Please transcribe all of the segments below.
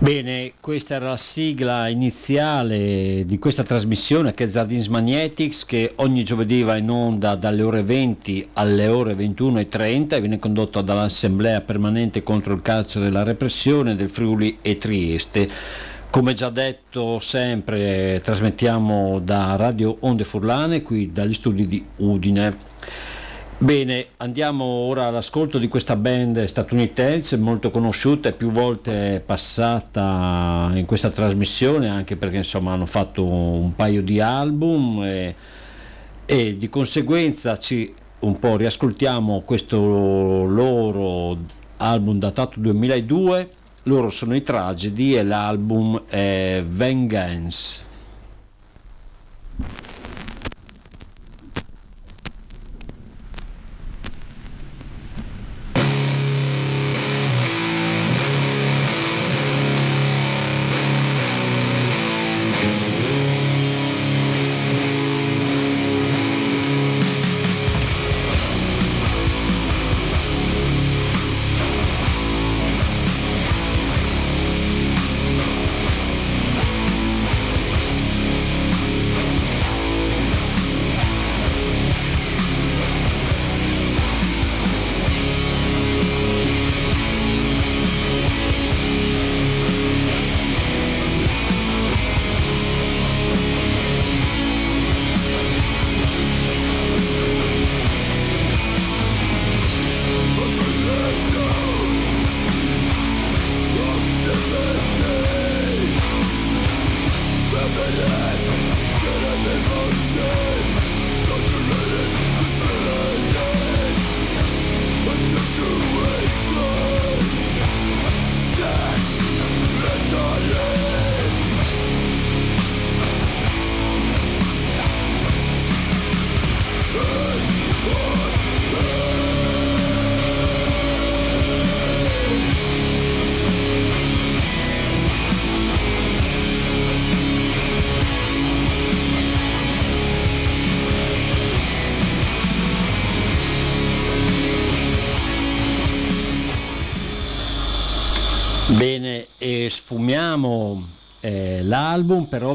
Bene, questa era la sigla iniziale di questa trasmissione che è Zardins Magnetics che ogni giovedì va in onda dalle ore 20 alle ore 21.30 e viene condotta dall'Assemblea permanente contro il carcere e la repressione del Friuli e Trieste. Come già detto sempre trasmettiamo da Radio Onde Furlane qui dagli studi di Udine. Bene, andiamo ora all'ascolto di questa band statunitense molto conosciuta e più volte passata in questa trasmissione anche perché insomma hanno fatto un paio di album e, e di conseguenza ci un po' riascoltiamo questo loro album datato 2002 loro sono i Tragedy e l'album è Vengeance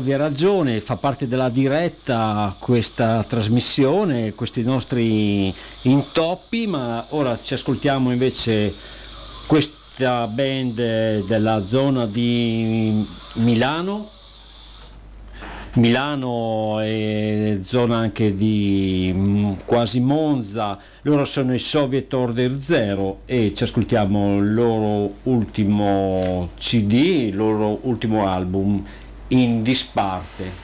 ovvia ragione, fa parte della diretta questa trasmissione, questi nostri intoppi, ma ora ci ascoltiamo invece questa band della zona di Milano. Milano e zona anche di mm, quasi Monza, loro sono i Soviet Order Zero e ci ascoltiamo il loro ultimo CD, il loro ultimo album in disparte.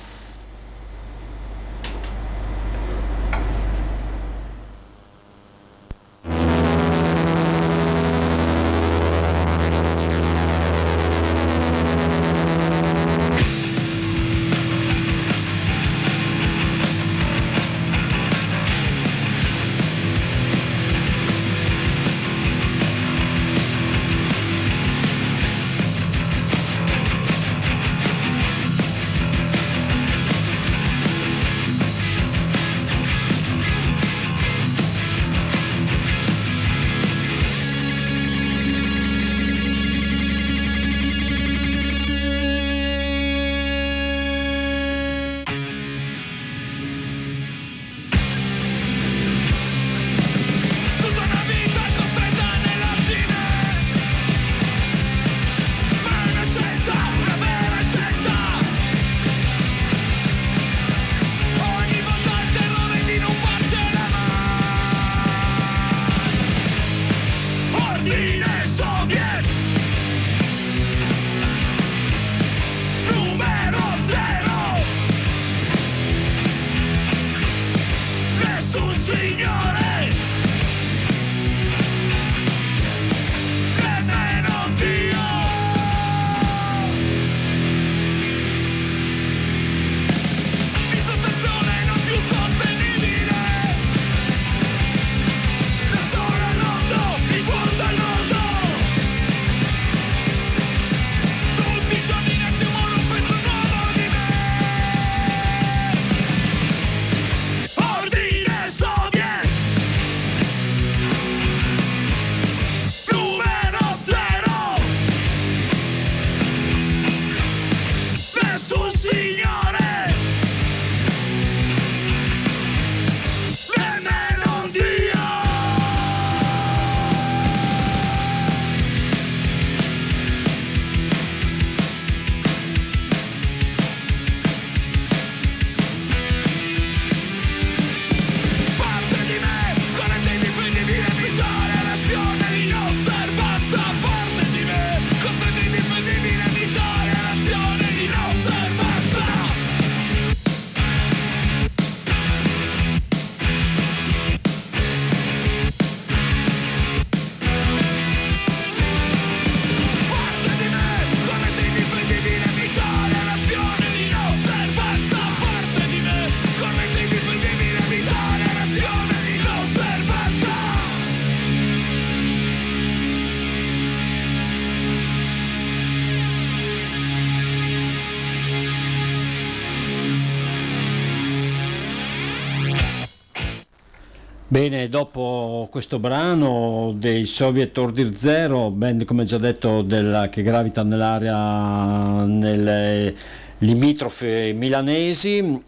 Bene, dopo questo brano dei Soviet Order Zero, band come già detto della, che gravita nell'area nelle limitrofe milanesi,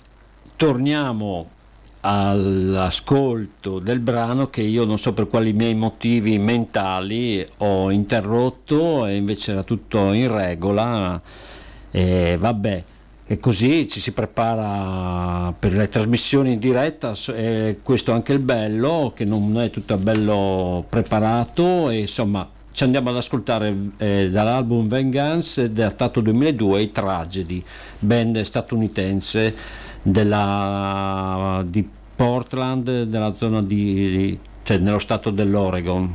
torniamo all'ascolto del brano che io non so per quali miei motivi mentali ho interrotto e invece era tutto in regola. E vabbè e così ci si prepara per le trasmissioni in diretta e questo è anche il bello che non è tutto bello preparato e insomma ci andiamo ad ascoltare eh, dall'album Vengeance datato 2002 i Tragedy band statunitense della, di Portland della zona di cioè nello stato dell'Oregon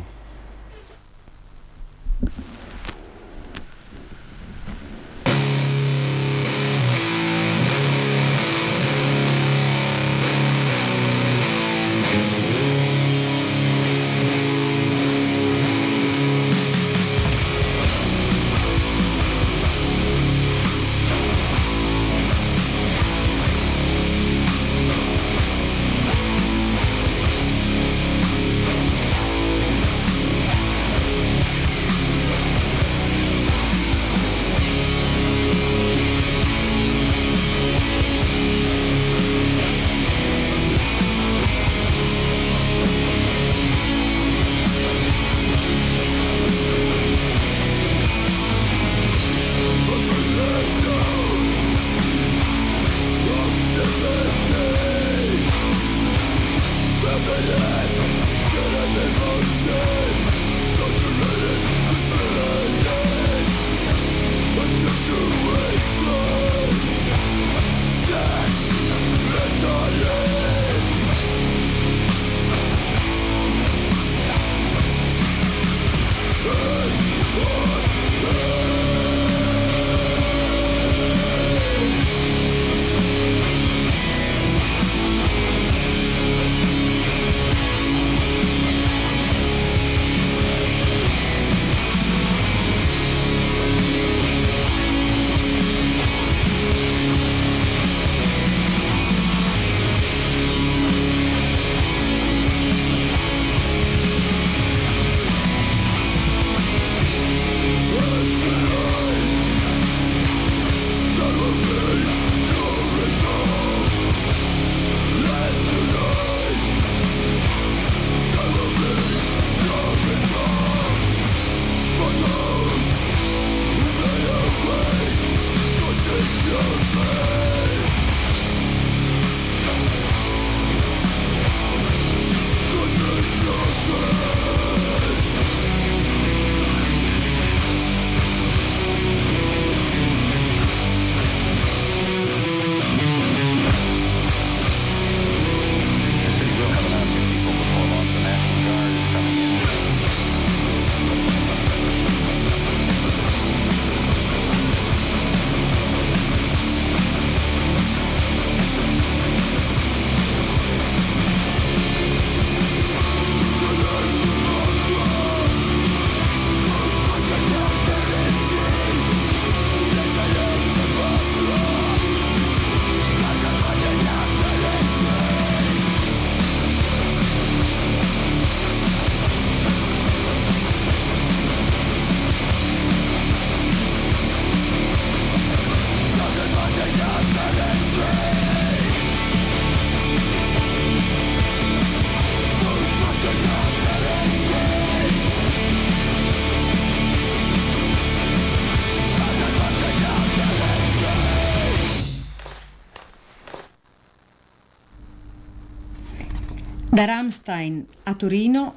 Da Ramstein a Torino,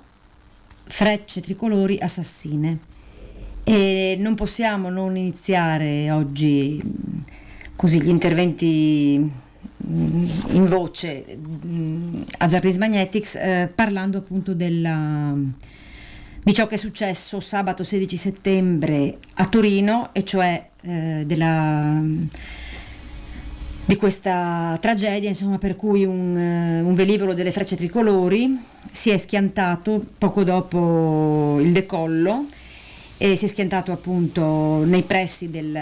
frecce tricolori assassine. E non possiamo non iniziare oggi così gli interventi in voce a Zardis Magnetics eh, parlando appunto della, di ciò che è successo sabato 16 settembre a Torino e cioè eh, della di questa tragedia, insomma, per cui un, uh, un, velivolo delle frecce tricolori si è schiantato poco dopo il decollo e si è schiantato appunto nei pressi del,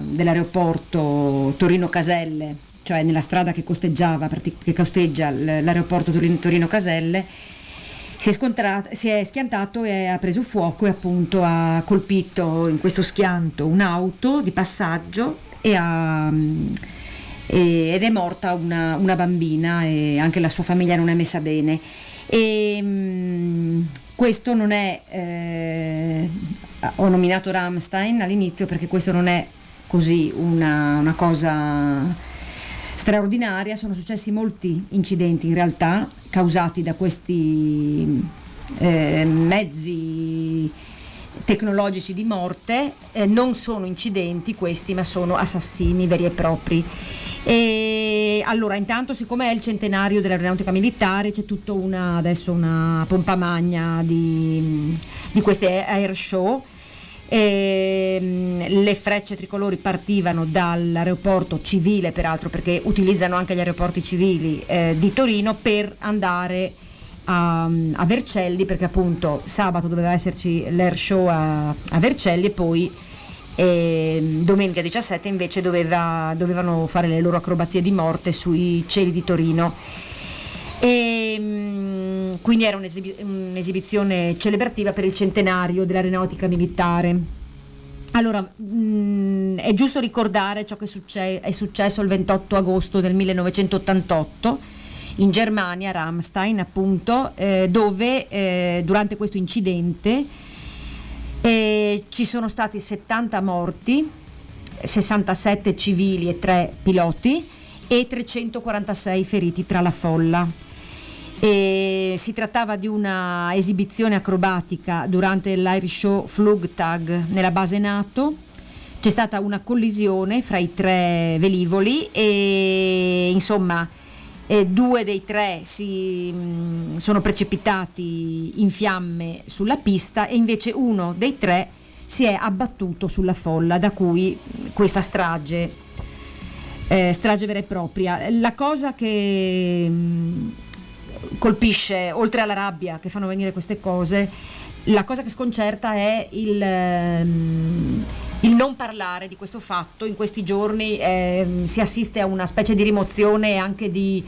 dell'aeroporto Torino-Caselle, cioè nella strada che che costeggia l'aeroporto Torino-Caselle si è, si è, schiantato e ha preso fuoco e appunto ha colpito in questo schianto un'auto di passaggio e ha, e, ed è morta una, una, bambina e anche la sua famiglia non è messa bene. E, mh, questo non è, eh, ho nominato Rammstein all'inizio perché questo non è così una, una cosa straordinaria, sono successi molti incidenti in realtà causati da questi eh, mezzi tecnologici di morte, eh, non sono incidenti questi ma sono assassini veri e propri. E allora, intanto, siccome è il centenario dell'aeronautica militare, c'è tutta una, adesso una pompa magna di, di queste air show e, ehm, le frecce tricolori partivano dall'aeroporto civile, peraltro perché utilizzano anche gli aeroporti civili eh, di Torino per andare a, a, Vercelli, perché appunto sabato doveva esserci l'air show a, a Vercelli e poi e ehm, domenica 17 invece doveva, dovevano fare le loro acrobazie di morte sui cieli di Torino. E, ehm, quindi era un'esib- un'esibizione celebrativa per il centenario dell'aeronautica militare. Allora, mh, è giusto ricordare ciò che succe- è successo il 28 agosto del 1988 in Germania, Ramstein appunto, eh, dove eh, durante questo incidente eh, ci sono stati 70 morti, 67 civili e 3 piloti e 346 feriti tra la folla. E si trattava di una esibizione acrobatica durante l'Irish Show Flugtag nella base NATO. C'è stata una collisione fra i tre velivoli e insomma eh, due dei tre si, mh, mm, sono precipitati in fiamme sulla pista e invece uno dei tre si è abbattuto sulla folla da cui questa strage, eh, strage vera e propria. La cosa che... Mh, mm, colpisce, oltre alla rabbia che fanno venire queste cose, la cosa che sconcerta è il, ehm, il non parlare di questo fatto. In questi giorni eh, si assiste a una specie di rimozione e anche di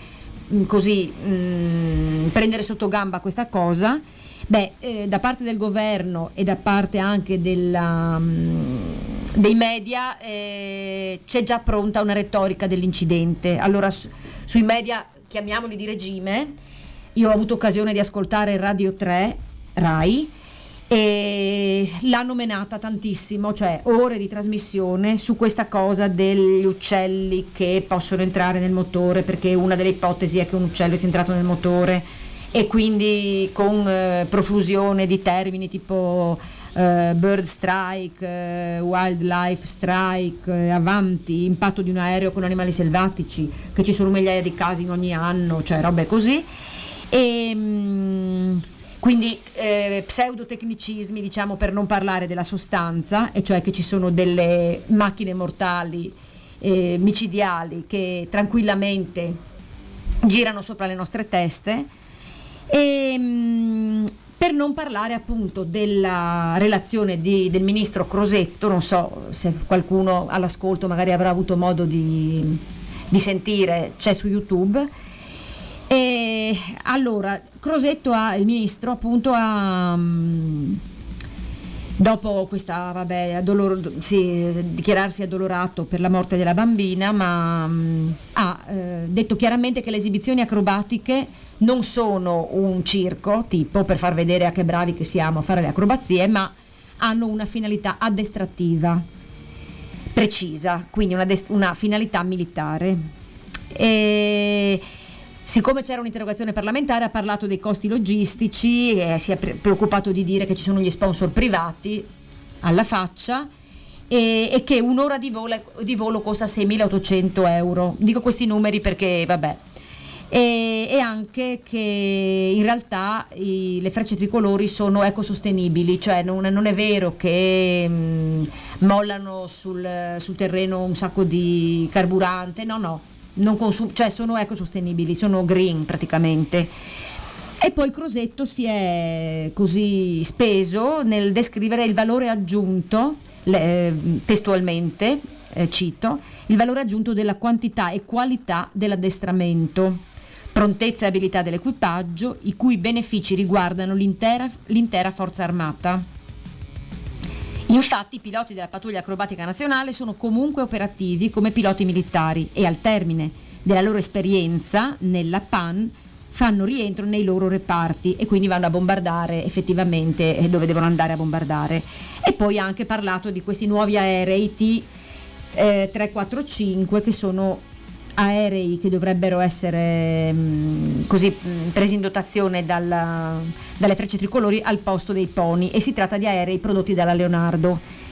mh, mm, così, mh, mm, prendere sotto gamba questa cosa. Beh, eh, da parte del governo e da parte anche della, mh, mm, dei media eh, c'è già pronta una retorica dell'incidente. Allora, su, sui media, chiamiamoli di regime, io ho avuto occasione di ascoltare Radio 3, RAI, e l'hanno menata tantissimo, cioè ore di trasmissione su questa cosa degli uccelli che possono entrare nel motore, perché una delle ipotesi è che un uccello sia entrato nel motore e quindi con eh, profusione di termini tipo eh, bird strike, eh, wildlife strike, eh, avanti, impatto di un aereo con animali selvatici, che ci sono migliaia di casi ogni anno, cioè robe così. E, ehm, quindi eh, pseudotecnicismi, diciamo, per non parlare della sostanza, e cioè che ci sono delle macchine mortali eh, micidiali che tranquillamente girano sopra le nostre teste. E, mh, per non parlare appunto della relazione di, del ministro Crosetto, non so se qualcuno all'ascolto magari avrà avuto modo di, di sentire, c'è su YouTube e allora, Crosetto ha, il ministro appunto ha... Mm, dopo questa, vabbè, addolor- sì, dichiararsi addolorato per la morte della bambina, ma mh, mm, ha eh, detto chiaramente che le esibizioni acrobatiche non sono un circo, tipo per far vedere a che bravi che siamo a fare le acrobazie, ma hanno una finalità addestrativa precisa, quindi una, dest- una finalità militare. E Siccome c'era un'interrogazione parlamentare ha parlato dei costi logistici e si è preoccupato di dire che ci sono gli sponsor privati alla faccia e, e che un'ora di volo, di volo costa 6.800 euro. Dico questi numeri perché vabbè. E, e, anche che in realtà i, le frecce tricolori sono ecosostenibili, cioè non, non è vero che mh, mollano sul, sul terreno un sacco di carburante, no, no consum- cioè sono ecosostenibili, sono green praticamente. E poi Crosetto si è così speso nel descrivere il valore aggiunto, le, testualmente, eh, cito, il valore aggiunto della quantità e qualità dell'addestramento prontezza e abilità dell'equipaggio, i cui benefici riguardano l'intera, l'intera forza armata. Infatti i piloti della pattuglia acrobatica nazionale sono comunque operativi come piloti militari e al termine della loro esperienza nella PAN fanno rientro nei loro reparti e quindi vanno a bombardare effettivamente eh, dove devono andare a bombardare. E poi ha anche parlato di questi nuovi aerei T345 eh, che sono aerei che dovrebbero essere mh, mm, così mh, mm, presi in dotazione dalla, dalle frecce tricolori al posto dei poni e si tratta di aerei prodotti dalla Leonardo.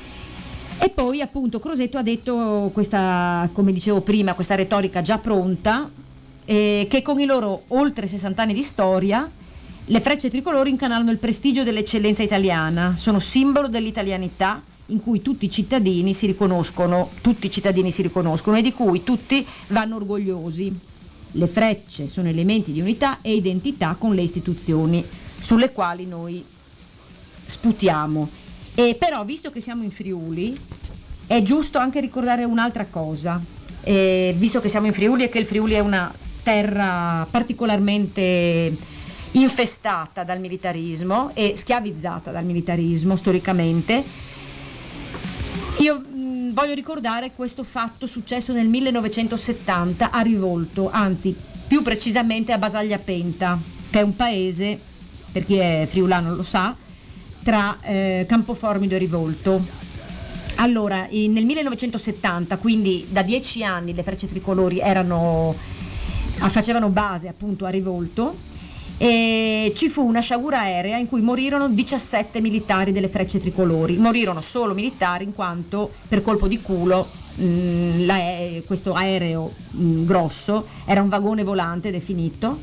E poi appunto Crosetto ha detto questa, come dicevo prima, questa retorica già pronta eh, che con i loro oltre 60 anni di storia le frecce tricolori incanalano il prestigio dell'eccellenza italiana, sono simbolo dell'italianità in cui tutti i cittadini si riconoscono, tutti i cittadini si riconoscono e di cui tutti vanno orgogliosi. Le frecce sono elementi di unità e identità con le istituzioni sulle quali noi sputiamo. E però, visto che siamo in Friuli, è giusto anche ricordare un'altra cosa. Eh, visto che siamo in Friuli e che il Friuli è una terra particolarmente infestata dal militarismo e schiavizzata dal militarismo storicamente. Io mh, voglio ricordare questo fatto successo nel 1970 a Rivolto, anzi più precisamente a Basaglia Penta, che è un paese, per chi è friulano lo sa, tra eh, Campoformido e Rivolto. Allora, in, nel 1970, quindi da dieci anni le frecce tricolori erano facevano base appunto a Rivolto e ci fu una sciagura aerea in cui morirono 17 militari delle frecce tricolori. Morirono solo militari in quanto per colpo di culo mh, mm, la, questo aereo mh, mm, grosso era un vagone volante definito.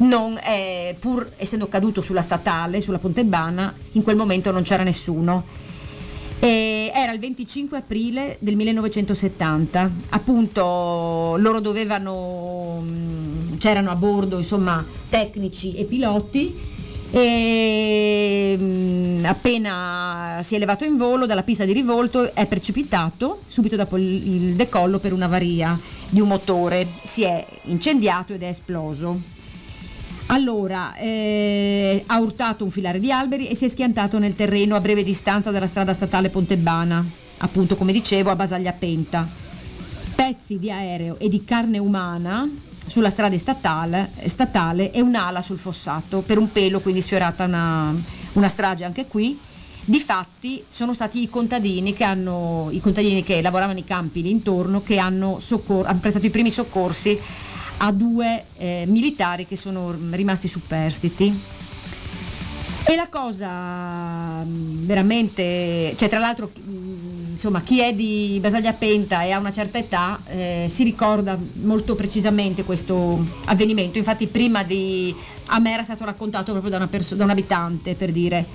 Non, eh, pur essendo caduto sulla statale, sulla Pontebana, in quel momento non c'era nessuno e era il 25 aprile del 1970, appunto loro dovevano, mm, c'erano a bordo insomma tecnici e piloti. E mm, appena si è elevato in volo dalla pista di rivolto è precipitato subito dopo il decollo per un'avaria di un motore, si è incendiato ed è esploso. Allora, eh, ha urtato un filare di alberi e si è schiantato nel terreno a breve distanza dalla strada statale Pontebana, appunto come dicevo a Basaglia Penta. Pezzi di aereo e di carne umana sulla strada statale, statale e un'ala sul fossato, per un pelo quindi sfiorata una, una strage anche qui. Difatti sono stati i contadini che, hanno, i contadini che lavoravano nei campi lì intorno che hanno, soccor- hanno prestato i primi soccorsi a due eh, militari che sono rimasti superstiti. E la cosa mm, veramente, cioè tra l'altro mm, insomma chi è di Basaglia Penta e ha una certa età eh, si ricorda molto precisamente questo avvenimento, infatti prima di, a me era stato raccontato proprio da, perso- da un abitante per dire.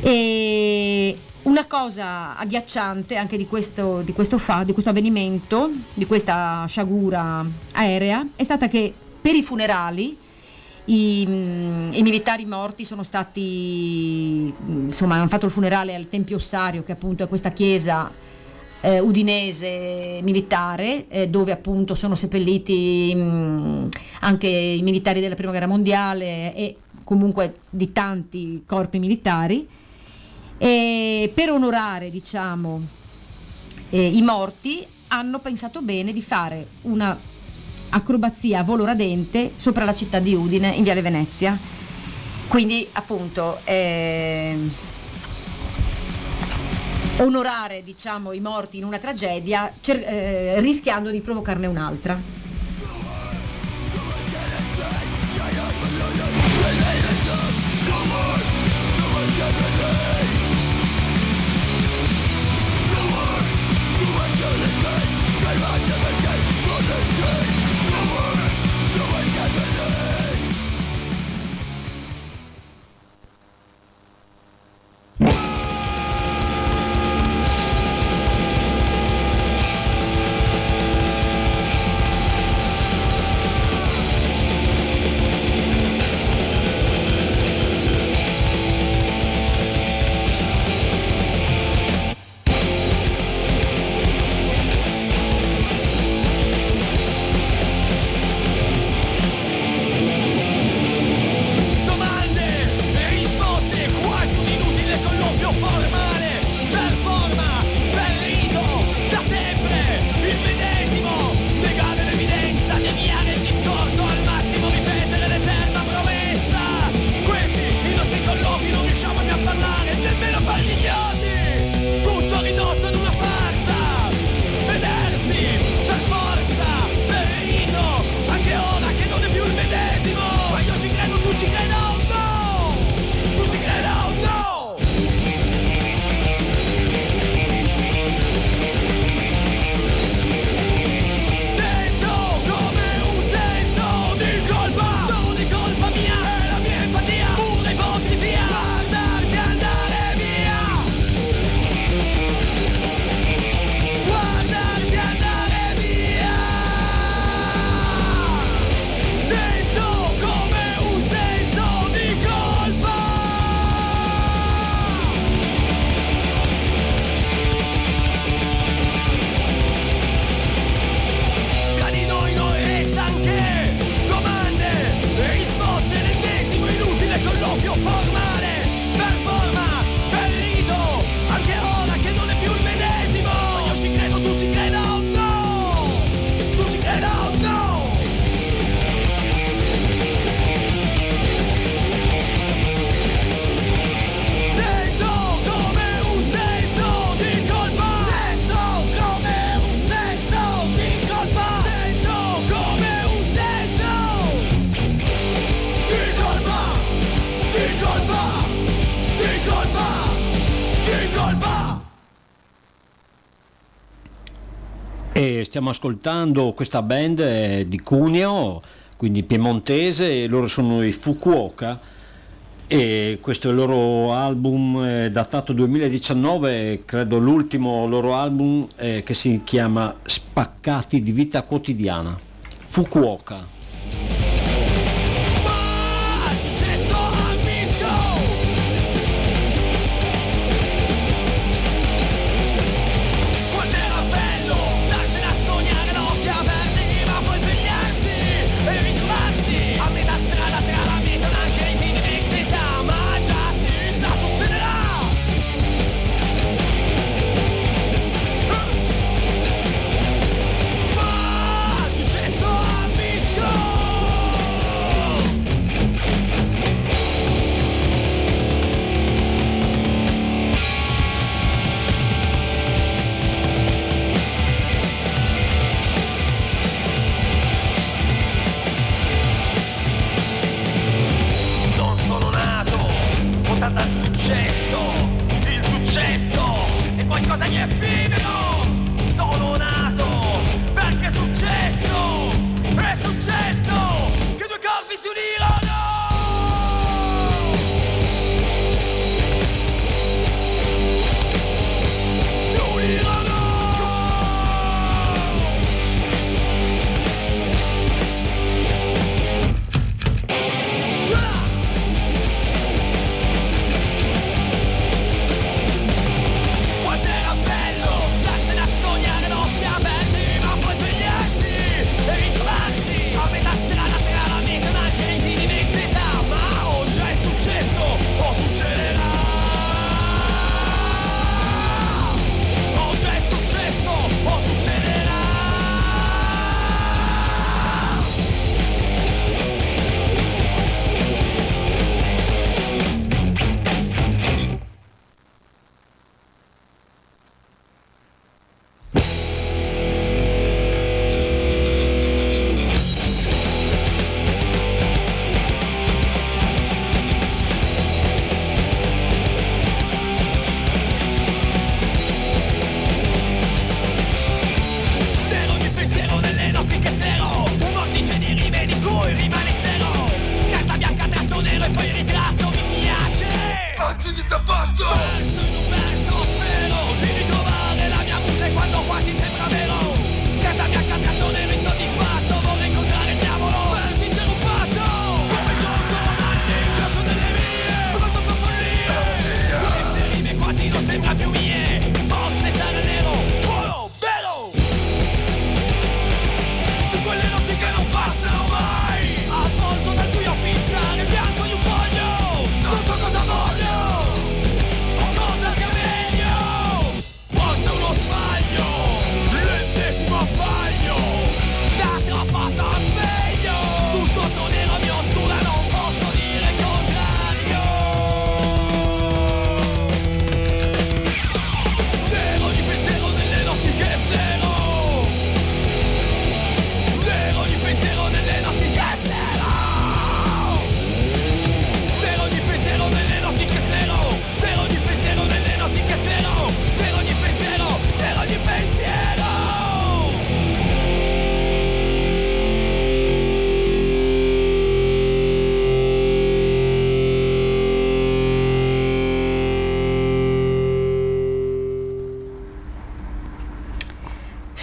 E, una cosa agghiacciante anche di questo, di questo, fa, di questo avvenimento, di questa sciagura aerea, è stata che per i funerali i, mm, i, militari morti sono stati, insomma, hanno fatto il funerale al Tempio Ossario, che appunto è questa chiesa eh, udinese militare, eh, dove appunto sono seppelliti mh, mm, anche i militari della Prima Guerra Mondiale e comunque di tanti corpi militari. E per onorare diciamo, eh, i morti hanno pensato bene di fare una acrobazia a volo radente sopra la città di Udine in Viale Venezia. Quindi appunto eh, onorare diciamo, i morti in una tragedia cer- eh, rischiando di provocarne un'altra. Stiamo ascoltando questa band di Cuneo, quindi piemontese, loro sono i Fukuoka e questo è il loro album eh, datato 2019, credo l'ultimo loro album eh, che si chiama Spaccati di vita quotidiana. Fukuoka.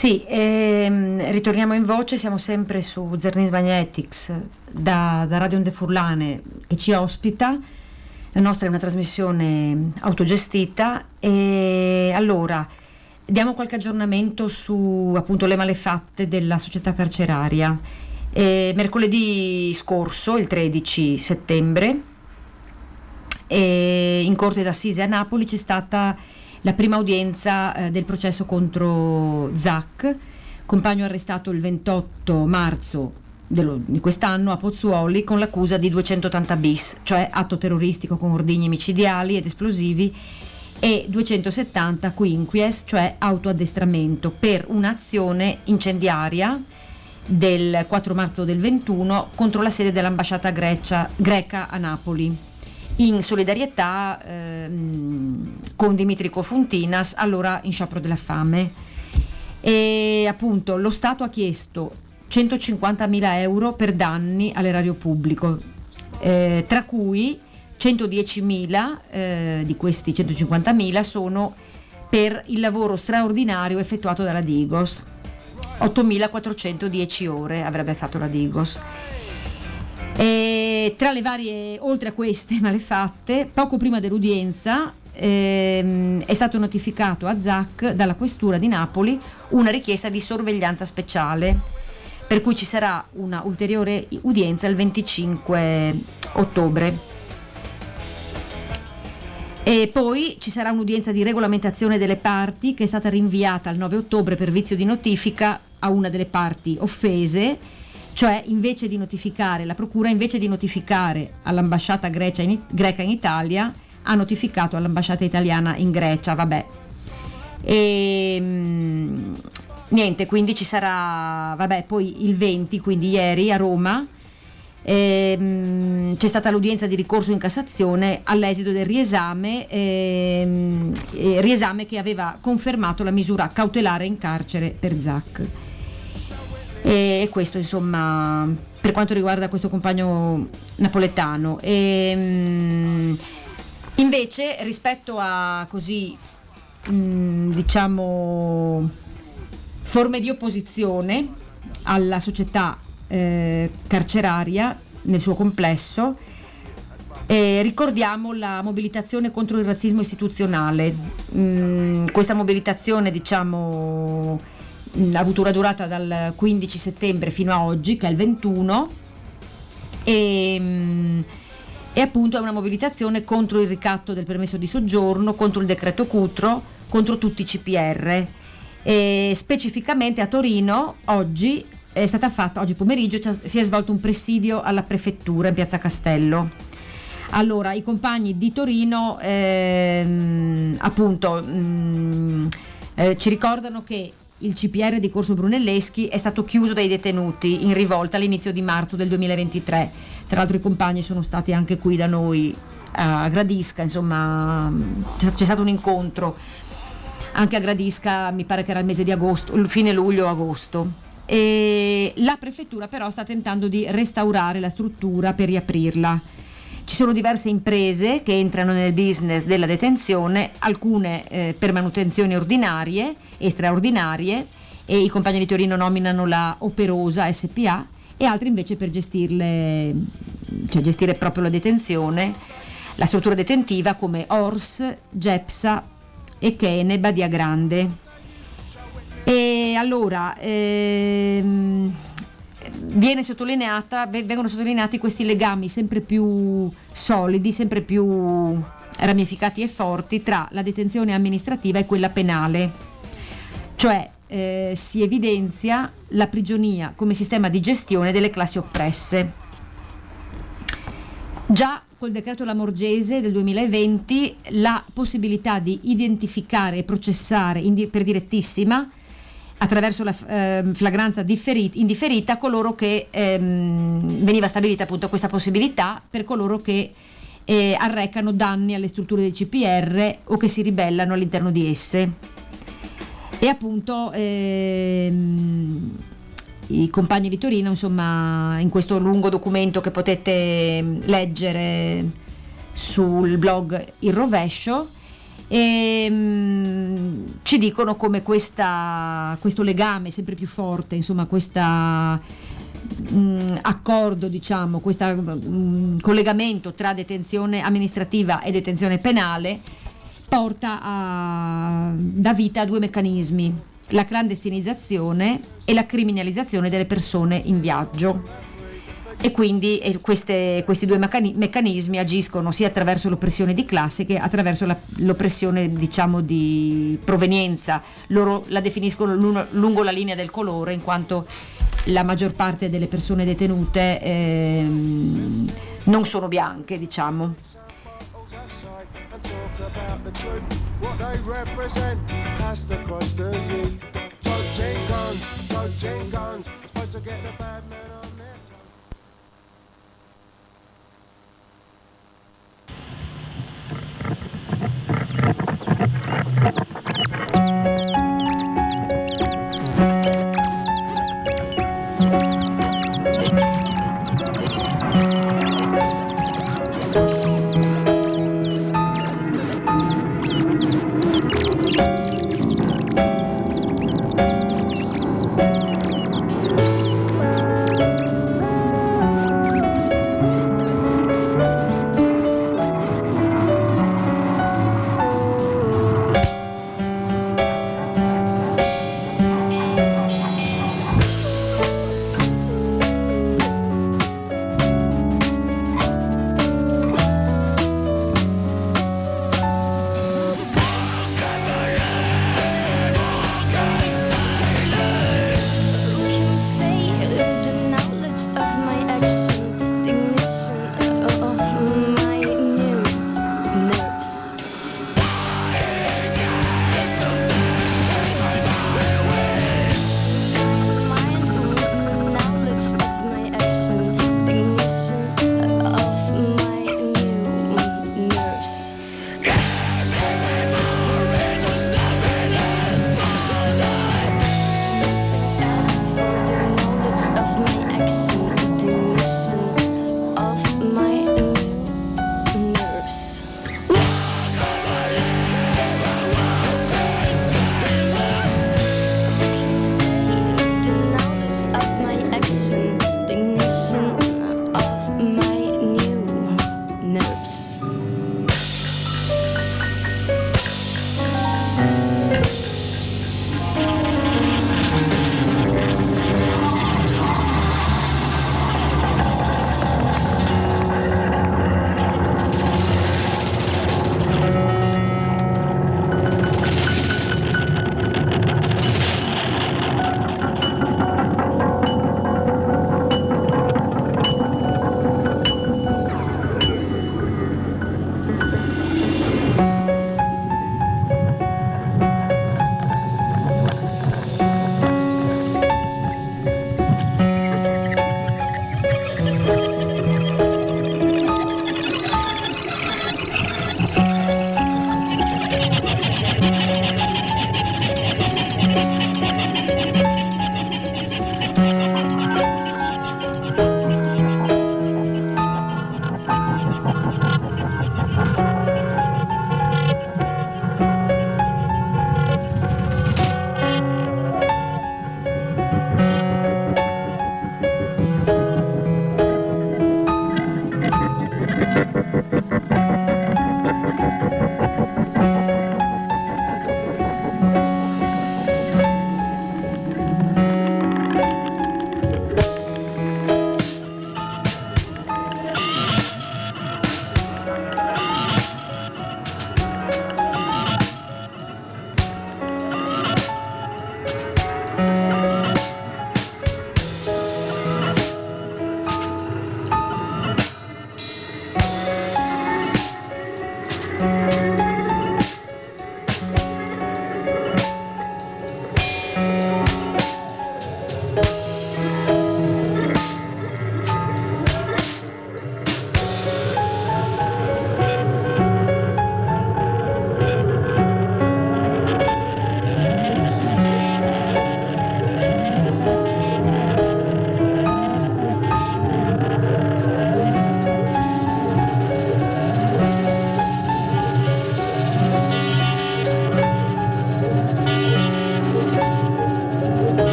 Sì, ehm, ritorniamo in voce, siamo sempre su Zernis Magnetics da, da Radio Onde Furlane che ci ospita. La nostra è una trasmissione autogestita e allora diamo qualche aggiornamento su appunto le malefatte della società carceraria. Eh, mercoledì scorso, il 13 settembre, eh, in Corte d'Assise a Napoli c'è stata la prima udienza eh, del processo contro Zac, compagno arrestato il 28 marzo dello, di quest'anno a Pozzuoli con l'accusa di 280 bis, cioè atto terroristico con ordigni micidiali ed esplosivi e 270 quinquies, cioè autoaddestramento per un'azione incendiaria del 4 marzo del 21 contro la sede dell'ambasciata greca a Napoli in solidarietà ehm, con Dimitri Kofuntinas, allora in sciopero della fame. E appunto lo Stato ha chiesto 150.000 euro per danni all'erario pubblico, eh, tra cui 110.000 eh, di questi 150.000 sono per il lavoro straordinario effettuato dalla Digos. 8.410 ore avrebbe fatto la Digos. E tra le varie, oltre a queste malefatte, poco prima dell'udienza ehm, è stato notificato a ZAC dalla Questura di Napoli una richiesta di sorveglianza speciale, per cui ci sarà una ulteriore udienza il 25 ottobre. E poi ci sarà un'udienza di regolamentazione delle parti che è stata rinviata al 9 ottobre per vizio di notifica a una delle parti offese, cioè invece di notificare, la Procura invece di notificare all'ambasciata in, greca in Italia ha notificato all'ambasciata italiana in Grecia, vabbè. E, mh, niente, quindi ci sarà, vabbè, poi il 20, quindi ieri a Roma Ehm, c'è stata l'udienza di ricorso in Cassazione all'esito del riesame, ehm, eh, riesame che aveva confermato la misura cautelare in carcere per Zac. E questo insomma per quanto riguarda questo compagno napoletano. E, ehm, invece rispetto a così mh, mm, diciamo forme di opposizione alla società eh, carceraria nel suo complesso. E ricordiamo la mobilitazione contro il razzismo istituzionale. Mm, questa mobilitazione, diciamo, ha avuto una durata dal 15 settembre fino a oggi, che è il 21, e, e appunto è una mobilitazione contro il ricatto del permesso di soggiorno, contro il decreto Cutro, contro tutti i CPR. E specificamente a Torino oggi è stata fatta oggi pomeriggio, si è svolto un presidio alla prefettura in piazza Castello. Allora, i compagni di Torino, ehm, appunto, mh, eh, ci ricordano che il CPR di Corso Brunelleschi è stato chiuso dai detenuti in rivolta all'inizio di marzo del 2023. Tra l'altro i compagni sono stati anche qui da noi a Gradisca, insomma c'è stato un incontro anche a Gradisca, mi pare che era il mese di agosto, fine luglio-agosto. E la prefettura però sta tentando di restaurare la struttura per riaprirla. Ci sono diverse imprese che entrano nel business della detenzione, alcune eh, per manutenzioni ordinarie e straordinarie e i compagni di Torino nominano la Operosa SPA e altre invece per gestirle, cioè gestire proprio la detenzione, la struttura detentiva come Ors, Gepsa e Chene Badia Grande. E allora ehm, viene sottolineata, vengono sottolineati questi legami sempre più solidi, sempre più ramificati e forti tra la detenzione amministrativa e quella penale. Cioè eh, si evidenzia la prigionia come sistema di gestione delle classi oppresse. Già col decreto Lamorgese del 2020 la possibilità di identificare e processare per direttissima attraverso la eh, flagranza differita, indifferita coloro che ehm, veniva stabilita appunto questa possibilità per coloro che eh, arrecano danni alle strutture del CPR o che si ribellano all'interno di esse. E appunto ehm, i compagni di Torino, insomma, in questo lungo documento che potete leggere sul blog Il Rovescio, e, mh, ci dicono come questa, questo legame sempre più forte, insomma questa mh, accordo, diciamo, questo collegamento tra detenzione amministrativa e detenzione penale porta a, da vita a due meccanismi, la clandestinizzazione e la criminalizzazione delle persone in viaggio e quindi queste, questi due meccanismi agiscono sia attraverso l'oppressione di classe che attraverso la, l'oppressione diciamo, di provenienza. Loro la definiscono lungo la linea del colore in quanto la maggior parte delle persone detenute eh, non sono bianche, diciamo. Guns, touching guns, supposed to get the bad man thank you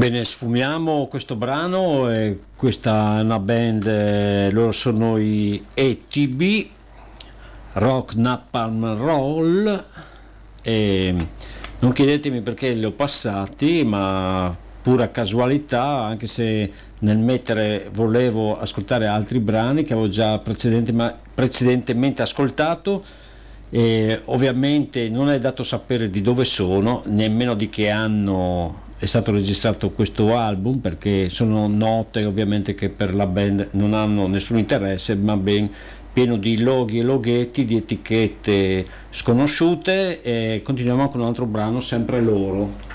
Bene, sfumiamo questo brano, e questa è una band, eh, loro sono i ETB, Rock Napalm Roll, e non chiedetemi perché li ho passati, ma pura casualità, anche se nel mettere volevo ascoltare altri brani che avevo già precedentemente ascoltato, e ovviamente non è dato sapere di dove sono, nemmeno di che anno è stato registrato questo album perché sono note ovviamente che per la band non hanno nessun interesse ma ben pieno di loghi e loghetti di etichette sconosciute e continuiamo con un altro brano sempre loro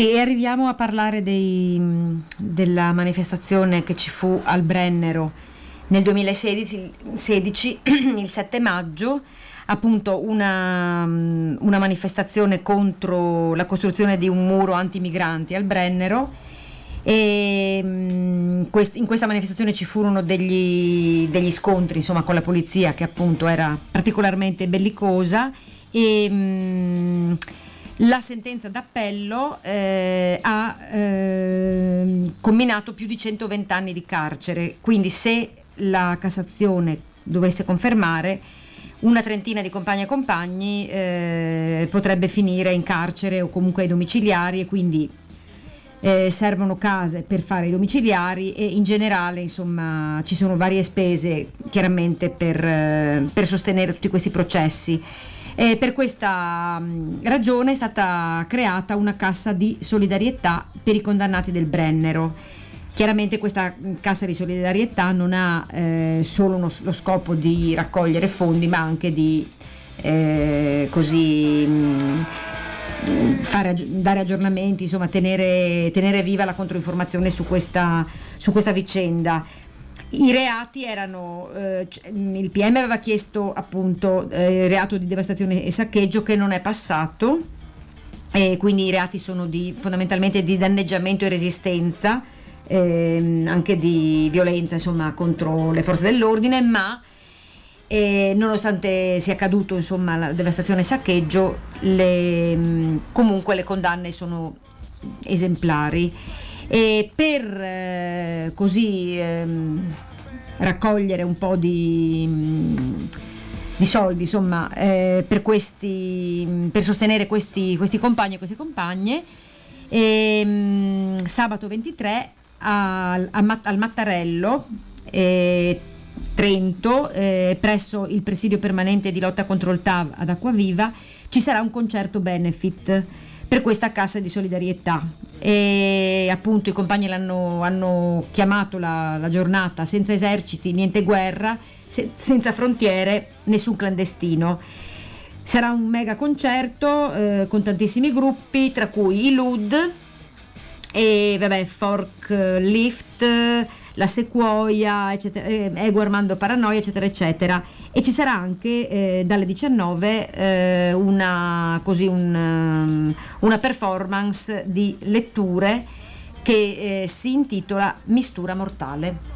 Sì, e arriviamo a parlare dei, della manifestazione che ci fu al Brennero nel 2016, 16, il 7 maggio, appunto una, una, manifestazione contro la costruzione di un muro antimigranti al Brennero e in questa manifestazione ci furono degli, degli scontri insomma, con la polizia che appunto era particolarmente bellicosa e la sentenza d'appello eh, ha eh, combinato più di 120 anni di carcere, quindi se la Cassazione dovesse confermare, una trentina di compagni e compagni eh, potrebbe finire in carcere o comunque ai domiciliari e quindi eh, servono case per fare i domiciliari e in generale insomma ci sono varie spese chiaramente per, eh, per sostenere tutti questi processi. E per questa mm, ragione è stata creata una cassa di solidarietà per i condannati del Brennero. Chiaramente questa mm, cassa di solidarietà non ha eh, solo uno, lo scopo di raccogliere fondi, ma anche di eh, così, mh, mm, fare, dare aggiornamenti, insomma, tenere, tenere, viva la controinformazione su questa, su questa vicenda. I reati erano, eh, il PM aveva chiesto appunto eh, il reato di devastazione e saccheggio che non è passato e quindi i reati sono di, fondamentalmente di danneggiamento e resistenza, ehm, anche di violenza insomma, contro le forze dell'ordine, ma eh, nonostante sia accaduto insomma, la devastazione e saccheggio, le, comunque le condanne sono esemplari. E per eh, così ehm, raccogliere un po' di, di soldi insomma, eh, per, questi, per, sostenere questi, questi, compagni e queste compagne, e, mh, sabato 23 al, al Mattarello. Eh, Trento, eh, presso il presidio permanente di lotta contro il TAV ad Acquaviva, ci sarà un concerto benefit per questa cassa di solidarietà. E appunto i compagni l'hanno, hanno chiamato la, la, giornata senza eserciti, niente guerra, se, senza frontiere, nessun clandestino. Sarà un mega concerto eh, con tantissimi gruppi, tra cui i Lud e vabbè, Fork Lift la Sequoia, eccetera, eh, Ego Armando Paranoia, eccetera, eccetera. E ci sarà anche eh, dalle 19 eh, una, così un, um, una performance di letture che eh, si intitola Mistura mortale.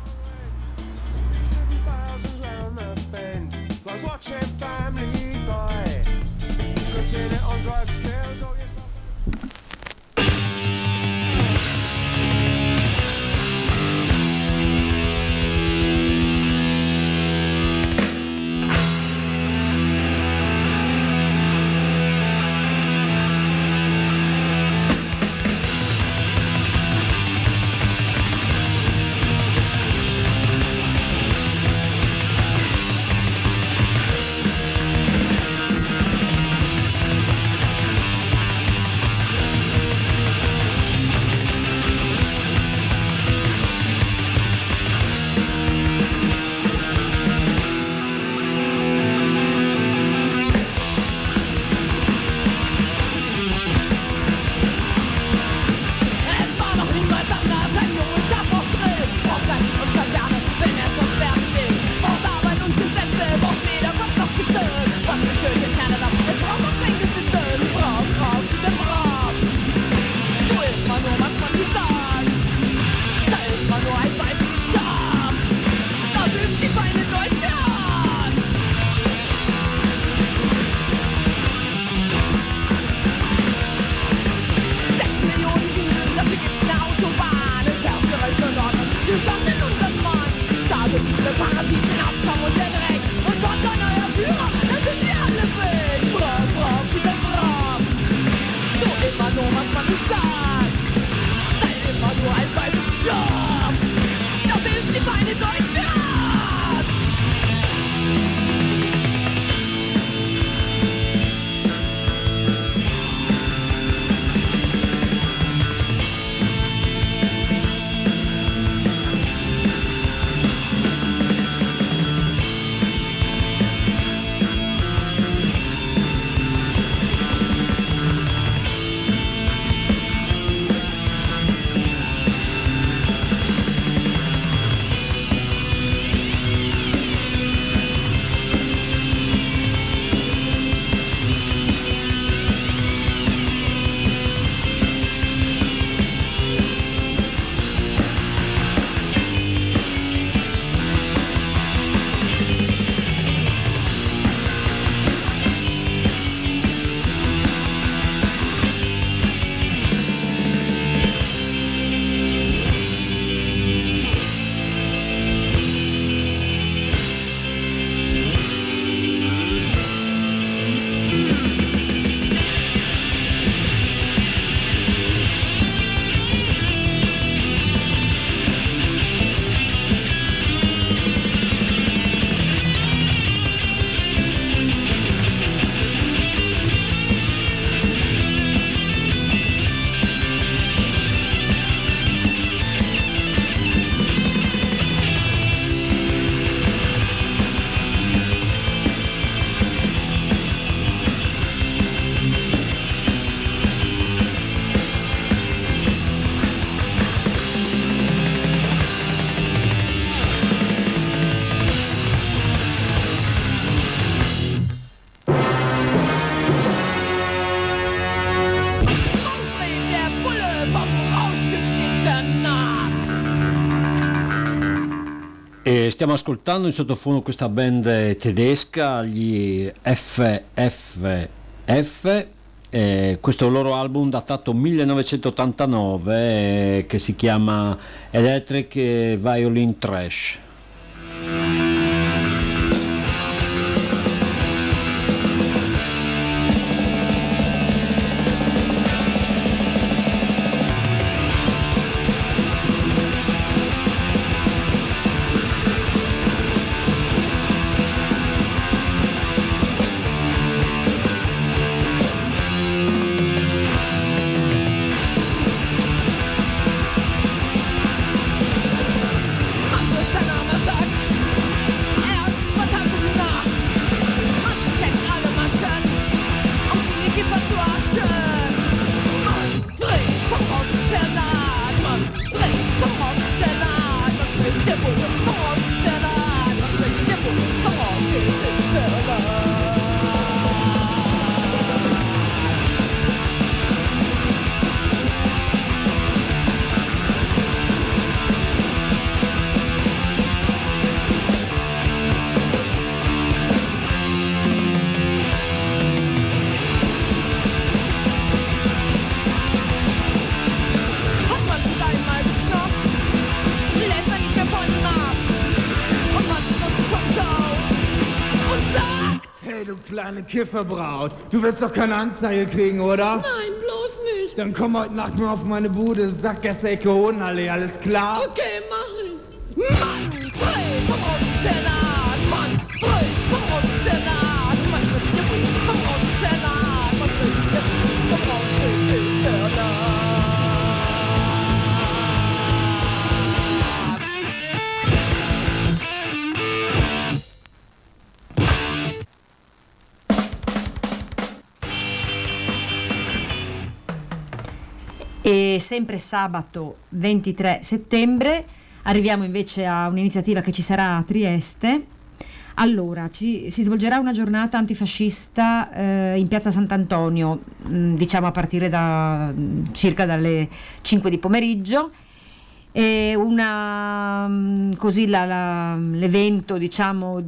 Stiamo ascoltando in sottofondo questa band tedesca, gli FFF, eh, questo loro album datato 1989 eh, che si chiama Electric Violin Trash. Kifferbraut. Du willst doch keine Anzeige kriegen, oder? Nein, bloß nicht. Dann komm heute Nacht nur auf meine Bude, Sackgasse, Ecke, Hohenallee, alles klar? Okay, sempre sabato 23 settembre arriviamo invece a un'iniziativa che ci sarà a Trieste. Allora, ci, si svolgerà una giornata antifascista eh, in piazza Sant'Antonio, mh, mm, diciamo a partire da mm, circa dalle 5 di pomeriggio. E una, mm, così la, la, l'evento, diciamo,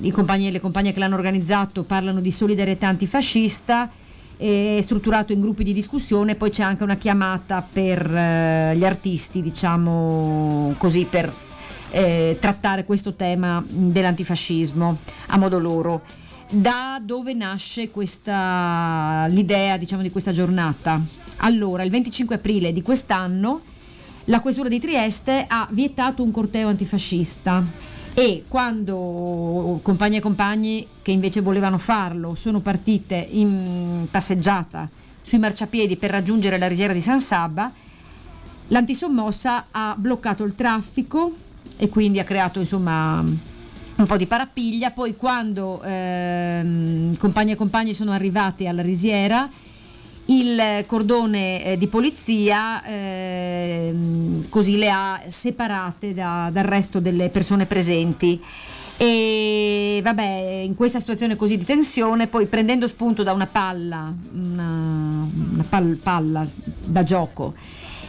i compagni e le compagne che l'hanno organizzato parlano di solidarietà antifascista è strutturato in gruppi di discussione, poi c'è anche una chiamata per eh, gli artisti, diciamo così, per eh, trattare questo tema dell'antifascismo a modo loro. Da dove nasce questa, l'idea diciamo, di questa giornata? Allora, il 25 aprile di quest'anno la Questura di Trieste ha vietato un corteo antifascista e quando compagni e compagni che invece volevano farlo sono partite in passeggiata sui marciapiedi per raggiungere la risiera di San Sabba, l'antisommossa ha bloccato il traffico e quindi ha creato insomma un po' di parapiglia, poi quando ehm, compagni e compagni sono arrivati alla risiera il cordone eh, di polizia eh, così le ha separate da, dal resto delle persone presenti. E vabbè in questa situazione così di tensione poi prendendo spunto da una palla una, una pal, palla da gioco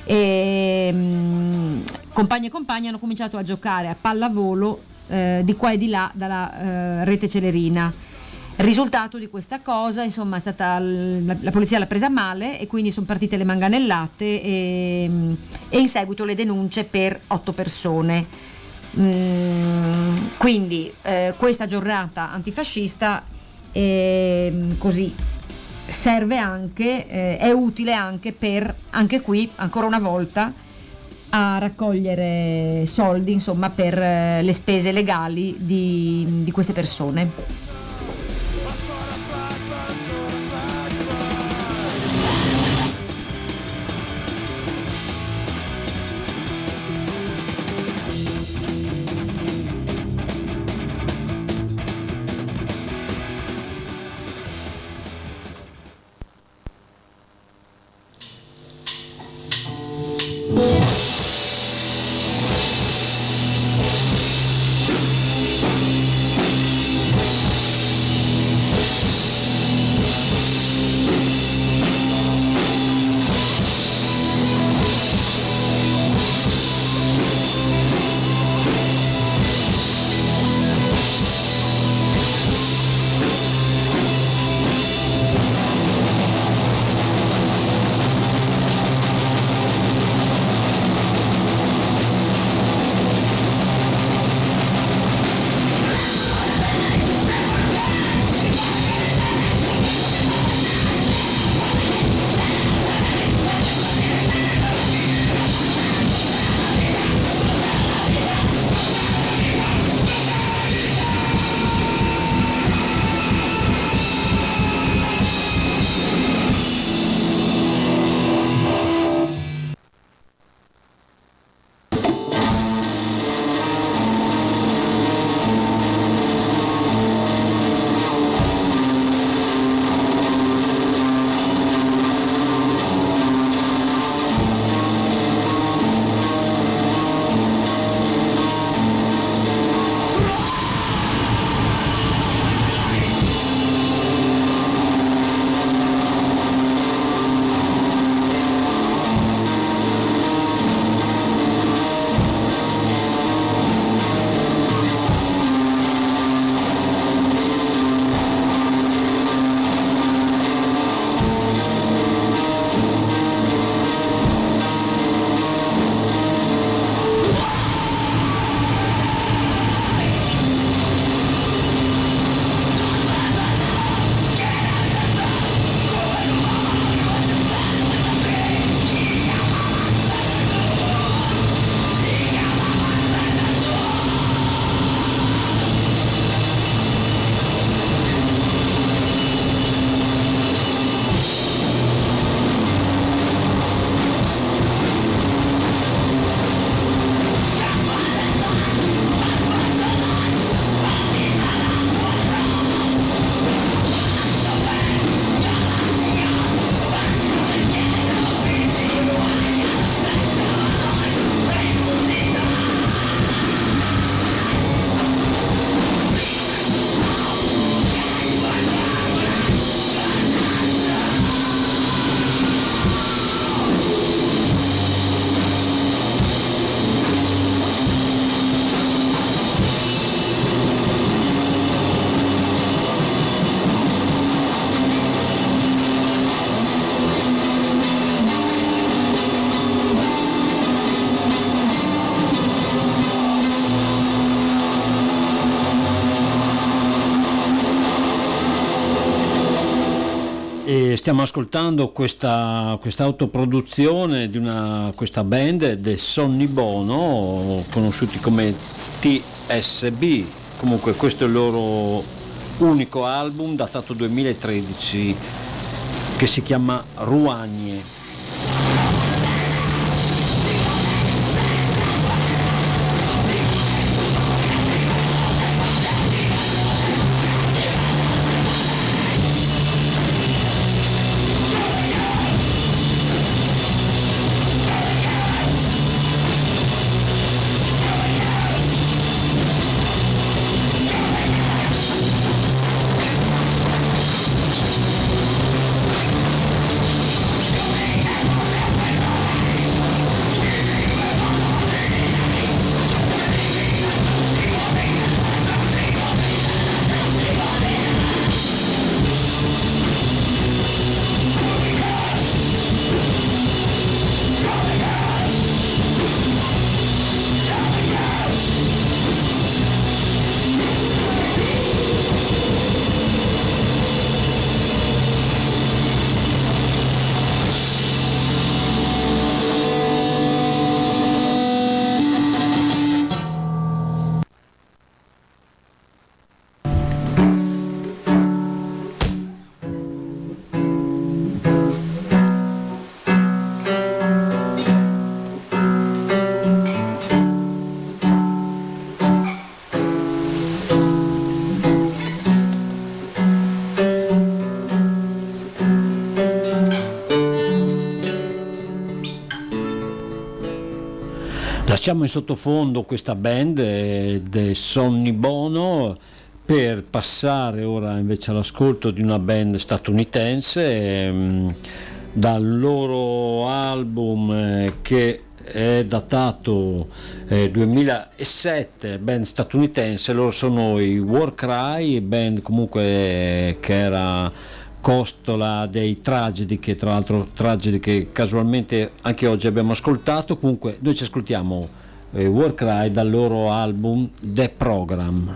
e, mh, compagni e compagni hanno cominciato a giocare a pallavolo eh, di qua e di là dalla eh, rete celerina risultato di questa cosa, insomma, è stata la, la polizia l'ha presa male e quindi sono partite le manganellate e, e in seguito le denunce per otto persone. Mm, quindi eh, questa giornata antifascista eh, così serve anche, eh, è utile anche per, anche qui, ancora una volta, a raccogliere soldi insomma, per eh, le spese legali di, di queste persone. Stiamo ascoltando questa, autoproduzione di una, questa band The Sonny Bono, conosciuti come TSB. Comunque questo è il loro unico album datato 2013 che si chiama Ruagne. Lasciamo in sottofondo questa band eh, The Sonny Bono per passare ora invece all'ascolto di una band statunitense ehm, dal loro album eh, che è datato eh, 2007, band statunitense, loro sono i Warcry, band comunque eh, che era costola dei tragedi che tra l'altro tragedi che casualmente anche oggi abbiamo ascoltato. Comunque noi ci ascoltiamo eh, Warcry dal loro album The Program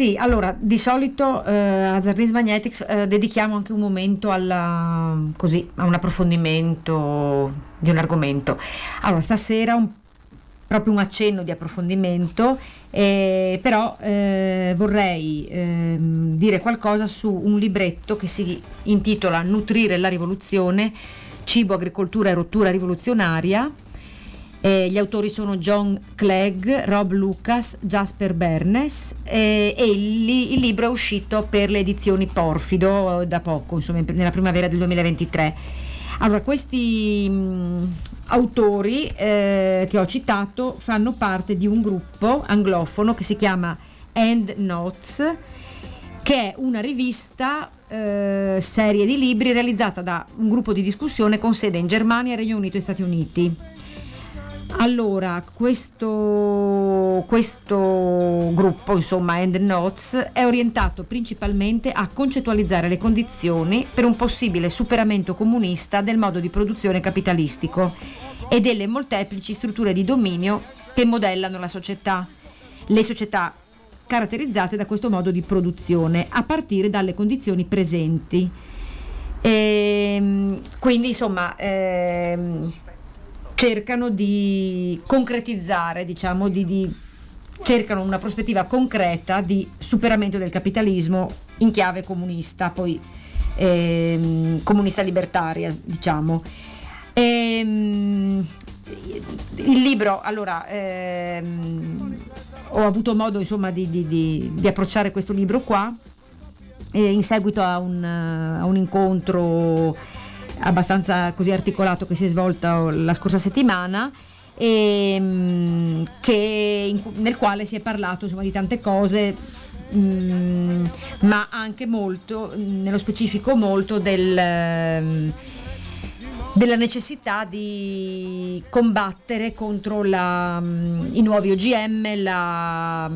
Sì, allora di solito eh, a Zardins Magnetics eh, dedichiamo anche un momento alla, così, a un approfondimento di un argomento. Allora, stasera un proprio un accenno di approfondimento, eh, però eh, vorrei ehm, dire qualcosa su un libretto che si intitola Nutrire la rivoluzione, cibo, agricoltura e rottura rivoluzionaria. Eh, gli autori sono John Clegg, Rob Lucas, Jasper Bernes eh, e il, il libro è uscito per le edizioni Porfido da poco, insomma nella primavera del 2023. Allora, questi mh, autori eh, che ho citato fanno parte di un gruppo anglofono che si chiama End Notes, che è una rivista eh, serie di libri realizzata da un gruppo di discussione con sede in Germania, Regno Unito e Stati Uniti. Allora, questo, questo gruppo, insomma, End Notes, è orientato principalmente a concettualizzare le condizioni per un possibile superamento comunista del modo di produzione capitalistico e delle molteplici strutture di dominio che modellano la società. Le società caratterizzate da questo modo di produzione, a partire dalle condizioni presenti. E, quindi, insomma, ehm, cercano di concretizzare, diciamo, di, di, cercano una prospettiva concreta di superamento del capitalismo in chiave comunista, poi ehm, comunista libertaria, diciamo. Ehm, il libro, allora, ehm, ho avuto modo insomma di, di, di, di approcciare questo libro qua eh, in seguito a un, a un incontro abbastanza così articolato che si è svolto la scorsa settimana e, mm, che, in, nel quale si è parlato insomma, di tante cose mm, ma anche molto nello specifico molto del della necessità di combattere contro la, i nuovi OGM, la,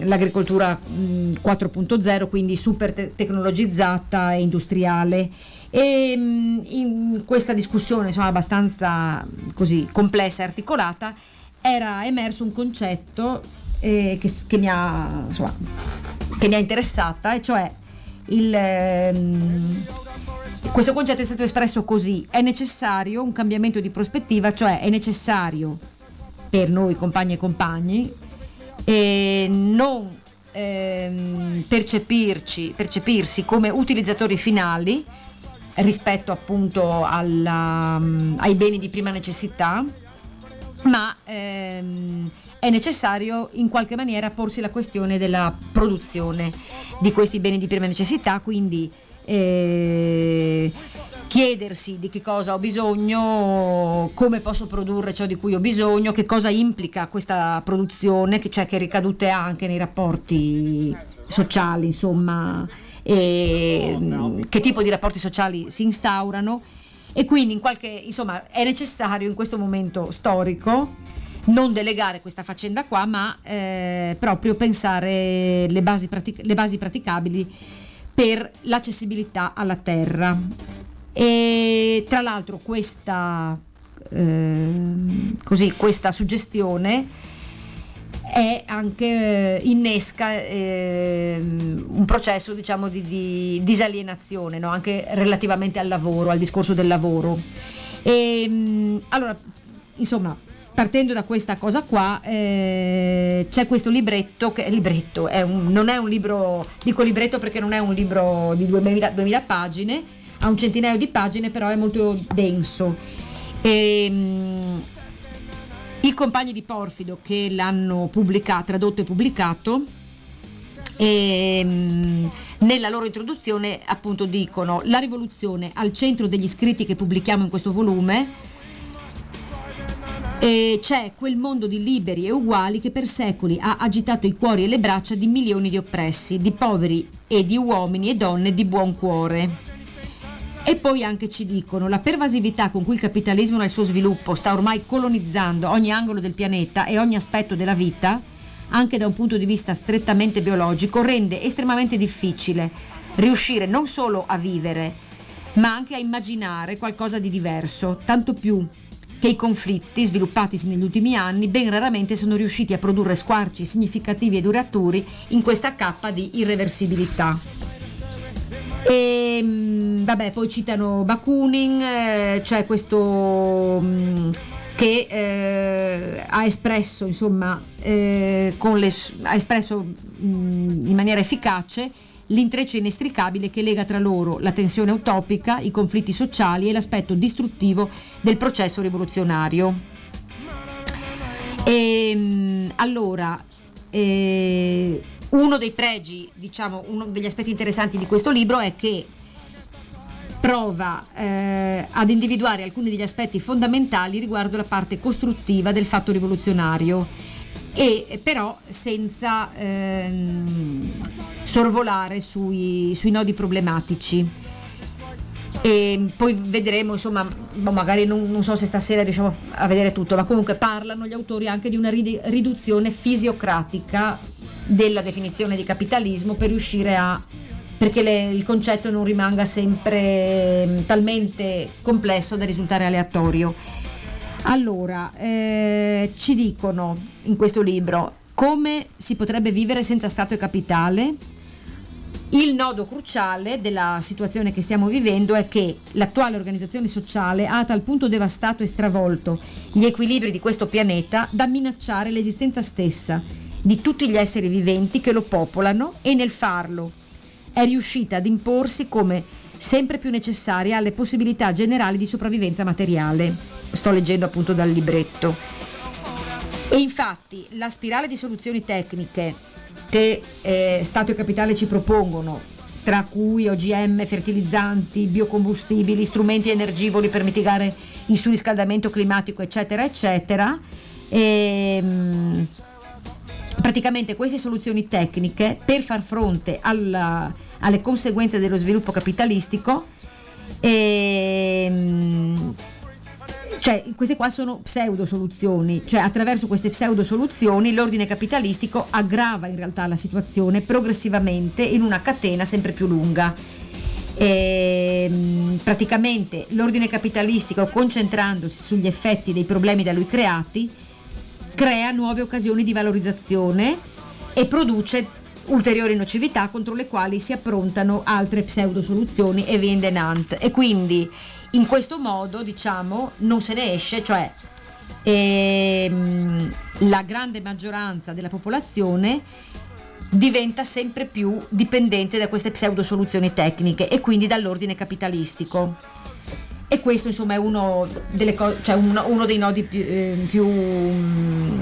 l'agricoltura 4.0, quindi super te- tecnologizzata e industriale e in questa discussione insomma, abbastanza così complessa e articolata era emerso un concetto eh, che, che, mi ha, insomma, che, mi ha, interessata, e cioè il, ehm, questo concetto è stato espresso così, è necessario un cambiamento di prospettiva, cioè è necessario per noi compagni e compagni eh, non ehm, percepirci, percepirsi come utilizzatori finali rispetto appunto alla, mm, ai beni di prima necessità, ma ehm, è necessario in qualche maniera porsi la questione della produzione di questi beni di prima necessità, quindi eh, chiedersi di che cosa ho bisogno, come posso produrre ciò di cui ho bisogno, che cosa implica questa produzione, che, cioè che ricadute ha anche nei rapporti sociali, insomma e, mm, che tipo di rapporti sociali si instaurano e quindi in qualche, insomma, è necessario in questo momento storico non delegare questa faccenda qua, ma eh, proprio pensare le basi, pratic- le basi praticabili per l'accessibilità alla terra. E tra l'altro questa, eh, così, questa suggestione è anche eh, innesca eh, un processo diciamo di, di disalienazione no? anche relativamente al lavoro, al discorso del lavoro. E, ehm, allora, insomma, partendo da questa cosa qua eh, c'è questo libretto che libretto, è un, non è un libro, dico libretto perché non è un libro di 2000, 2000 pagine, ha un centinaio di pagine però è molto denso. E, ehm, i compagni di Porfido che l'hanno pubblicato, tradotto e pubblicato, e, ehm, nella loro introduzione appunto dicono la rivoluzione al centro degli scritti che pubblichiamo in questo volume e c'è quel mondo di liberi e uguali che per secoli ha agitato i cuori e le braccia di milioni di oppressi, di poveri e di uomini e donne di buon cuore. E poi anche ci dicono la pervasività con cui il capitalismo nel suo sviluppo sta ormai colonizzando ogni angolo del pianeta e ogni aspetto della vita, anche da un punto di vista strettamente biologico, rende estremamente difficile riuscire non solo a vivere, ma anche a immaginare qualcosa di diverso, tanto più che i conflitti sviluppatisi negli ultimi anni ben raramente sono riusciti a produrre squarci significativi e duraturi in questa cappa di irreversibilità. E vabbè, poi citano Bakunin, cioè questo mh, che eh, ha espresso, insomma, eh, le, ha espresso mh, in maniera efficace l'intreccio inestricabile che lega tra loro la tensione utopica, i conflitti sociali e l'aspetto distruttivo del processo rivoluzionario. E, allora, eh, uno dei pregi, diciamo, uno degli aspetti interessanti di questo libro è che prova eh, ad individuare alcuni degli aspetti fondamentali riguardo la parte costruttiva del fatto rivoluzionario e però senza ehm, sorvolare sui, sui nodi problematici. E poi vedremo, insomma, boh, magari non, non, so se stasera riusciamo a vedere tutto, ma comunque parlano gli autori anche di una riduzione fisiocratica della definizione di capitalismo per riuscire a perché le, il concetto non rimanga sempre mm, talmente complesso da risultare aleatorio. Allora, eh, ci dicono in questo libro come si potrebbe vivere senza Stato e capitale. Il nodo cruciale della situazione che stiamo vivendo è che l'attuale organizzazione sociale ha a tal punto devastato e stravolto gli equilibri di questo pianeta da minacciare l'esistenza stessa di tutti gli esseri viventi che lo popolano e nel farlo è riuscita ad imporsi come sempre più necessaria alle possibilità generali di sopravvivenza materiale. Sto leggendo appunto dal libretto. E infatti la spirale di soluzioni tecniche che eh, Stato e Capitale ci propongono, tra cui OGM, fertilizzanti, biocombustibili, strumenti energivori per mitigare il surriscaldamento climatico, eccetera, eccetera, ehm, praticamente queste soluzioni tecniche per far fronte alla, alle conseguenze dello sviluppo capitalistico ehm, cioè queste qua sono pseudo soluzioni, cioè attraverso queste pseudo soluzioni l'ordine capitalistico aggrava in realtà la situazione progressivamente in una catena sempre più lunga. E, ehm, praticamente l'ordine capitalistico concentrandosi sugli effetti dei problemi da lui creati crea nuove occasioni di valorizzazione e produce ulteriori nocività contro le quali si approntano altre pseudo soluzioni e vende Nant. E quindi in questo modo diciamo non se ne esce cioè ehm, la grande maggioranza della popolazione diventa sempre più dipendente da queste pseudo soluzioni tecniche e quindi dall'ordine capitalistico e questo insomma è uno, co- cioè uno, uno dei nodi più, eh, più um,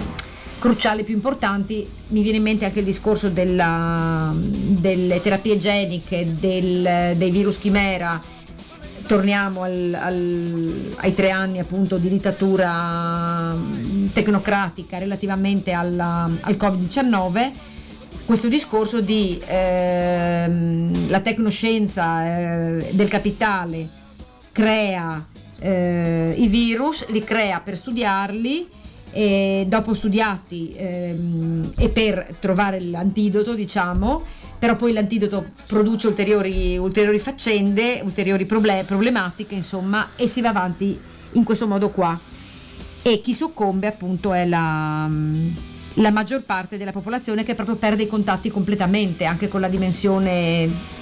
cruciali, più importanti. Mi viene in mente anche il discorso della, delle terapie geniche, del, dei virus chimera. Torniamo al, al, ai tre anni appunto di dittatura tecnocratica relativamente alla, al Covid-19 questo discorso di eh, la tecnoscienza eh, del capitale crea eh, i virus, li crea per studiarli e dopo studiati ehm, e per trovare l'antidoto, diciamo, però poi l'antidoto produce ulteriori, ulteriori faccende, ulteriori problem- problematiche, insomma, e si va avanti in questo modo qua. E chi soccombe appunto è la, la maggior parte della popolazione che proprio perde i contatti completamente anche con la dimensione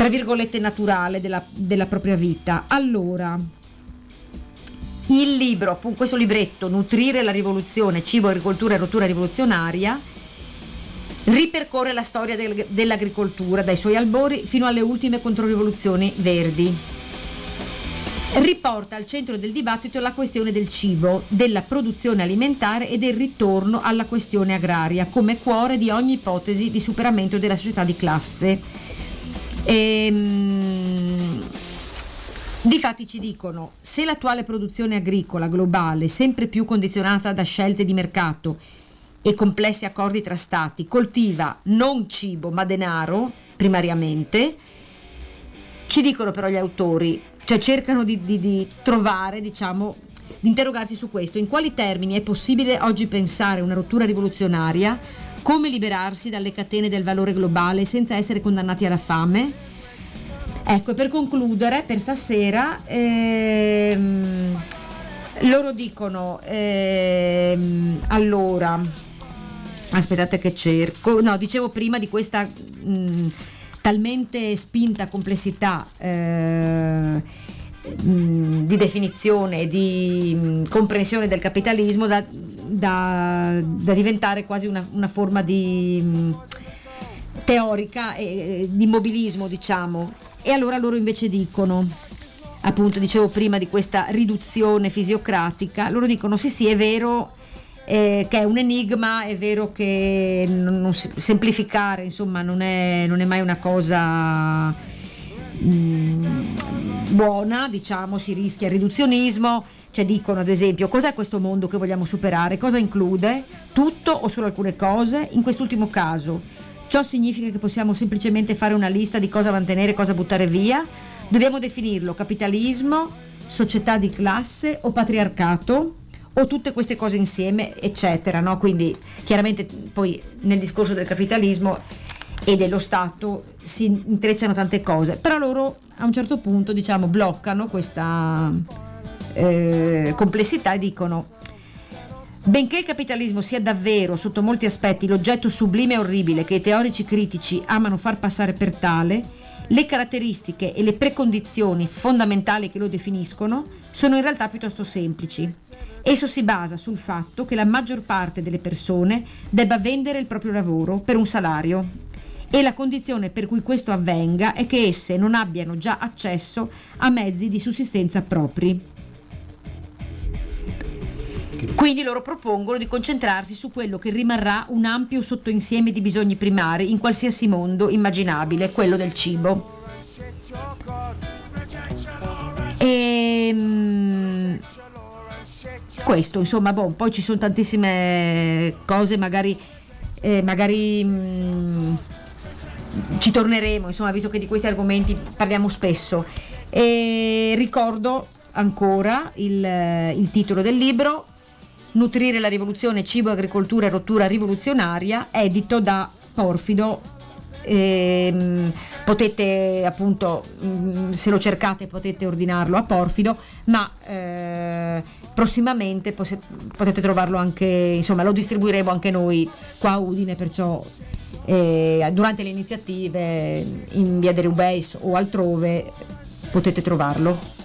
tra virgolette naturale della, della propria vita. Allora, il libro, questo libretto, Nutrire la rivoluzione, cibo, agricoltura e rottura rivoluzionaria, ripercorre la storia del, dell'agricoltura dai suoi albori fino alle ultime controrivoluzioni verdi. Riporta al centro del dibattito la questione del cibo, della produzione alimentare e del ritorno alla questione agraria come cuore di ogni ipotesi di superamento della società di classe Ehm, Difatti ci dicono, se l'attuale produzione agricola globale, sempre più condizionata da scelte di mercato e complessi accordi tra stati, coltiva non cibo ma denaro primariamente, ci dicono però gli autori, cioè cercano di, di, di trovare, diciamo, di interrogarsi su questo, in quali termini è possibile oggi pensare una rottura rivoluzionaria come liberarsi dalle catene del valore globale senza essere condannati alla fame? Ecco, per concludere, per stasera, ehm, loro dicono, ehm, allora, aspettate che cerco, no, dicevo prima di questa mh, talmente spinta complessità. Eh, di definizione di comprensione del capitalismo da, da- da diventare quasi una, una forma di teorica e e di immobilismo, diciamo. E allora loro invece dicono, appunto, dicevo prima di questa riduzione fisiocratica, loro dicono sì sì è vero eh, che è un enigma, è vero che non- non semplificare insomma non è, non è mai una cosa mm, buona, diciamo, si rischia il riduzionismo, cioè dicono ad esempio cos'è questo mondo che vogliamo superare, cosa include, tutto o solo alcune cose, in quest'ultimo caso ciò significa che possiamo semplicemente fare una lista di cosa mantenere e cosa buttare via, dobbiamo definirlo capitalismo, società di classe o patriarcato o tutte queste cose insieme, eccetera, no? Quindi chiaramente poi nel discorso del capitalismo e dello Stato si intrecciano tante cose, però loro a un certo punto diciamo bloccano questa eh, complessità e dicono benché il capitalismo sia davvero sotto molti aspetti l'oggetto sublime e orribile che i teorici critici amano far passare per tale, le caratteristiche e le precondizioni fondamentali che lo definiscono sono in realtà piuttosto semplici. Esso si basa sul fatto che la maggior parte delle persone debba vendere il proprio lavoro per un salario e la condizione per cui questo avvenga è che esse non abbiano già accesso a mezzi di sussistenza propri. Quindi loro propongono di concentrarsi su quello che rimarrà un ampio sottoinsieme di bisogni primari in qualsiasi mondo immaginabile, quello del cibo. E questo, insomma, boh, poi ci sono tantissime cose, magari, eh, magari mm, ci torneremo, insomma, visto che di questi argomenti parliamo spesso. E ricordo ancora il, il titolo del libro, Nutrire la rivoluzione, cibo, agricoltura e rottura rivoluzionaria, edito da Porfido. Ehm, potete appunto, mm, se lo cercate, potete ordinarlo a Porfido, ma eh, prossimamente potete trovarlo anche, insomma, lo distribuiremo anche noi qua a Udine, perciò eh, durante le iniziative in via de Rubeis o altrove potete trovarlo.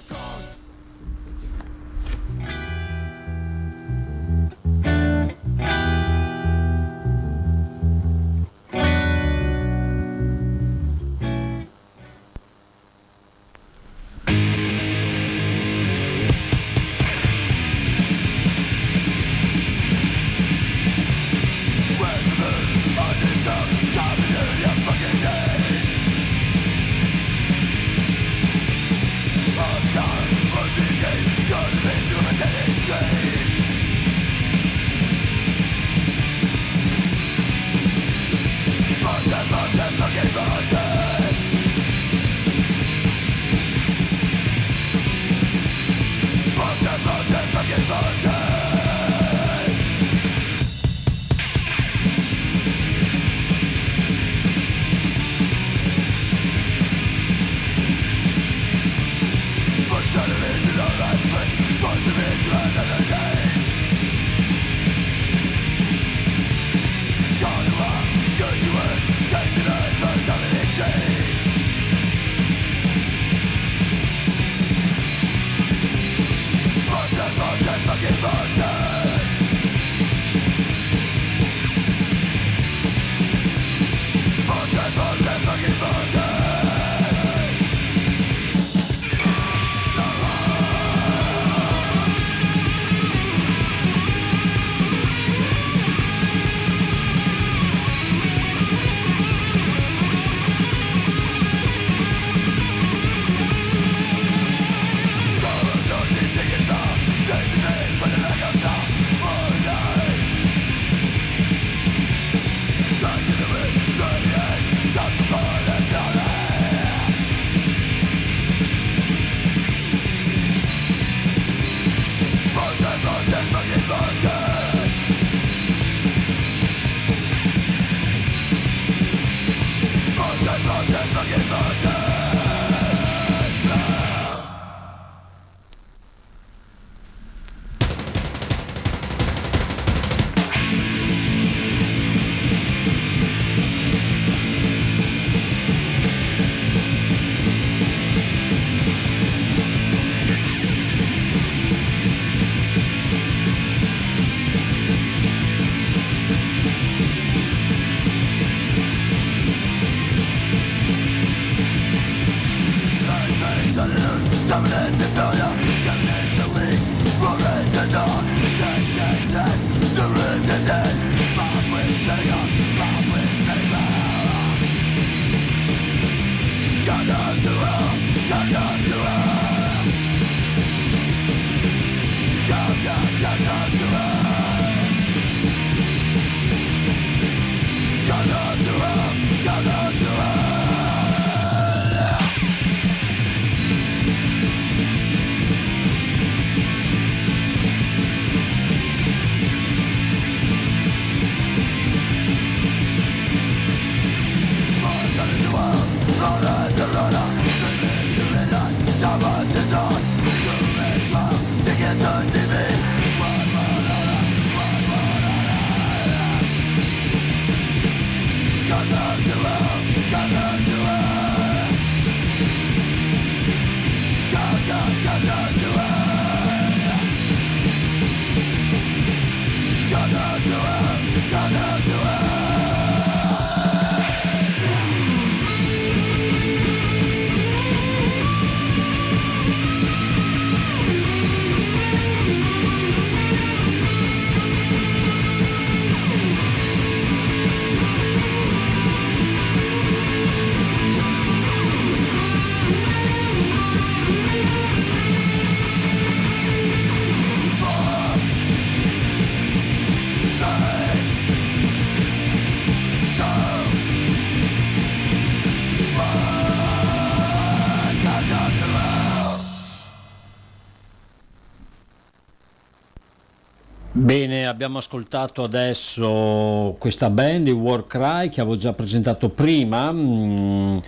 Abbiamo ascoltato adesso questa band, i Warcry, che avevo già presentato prima, mh,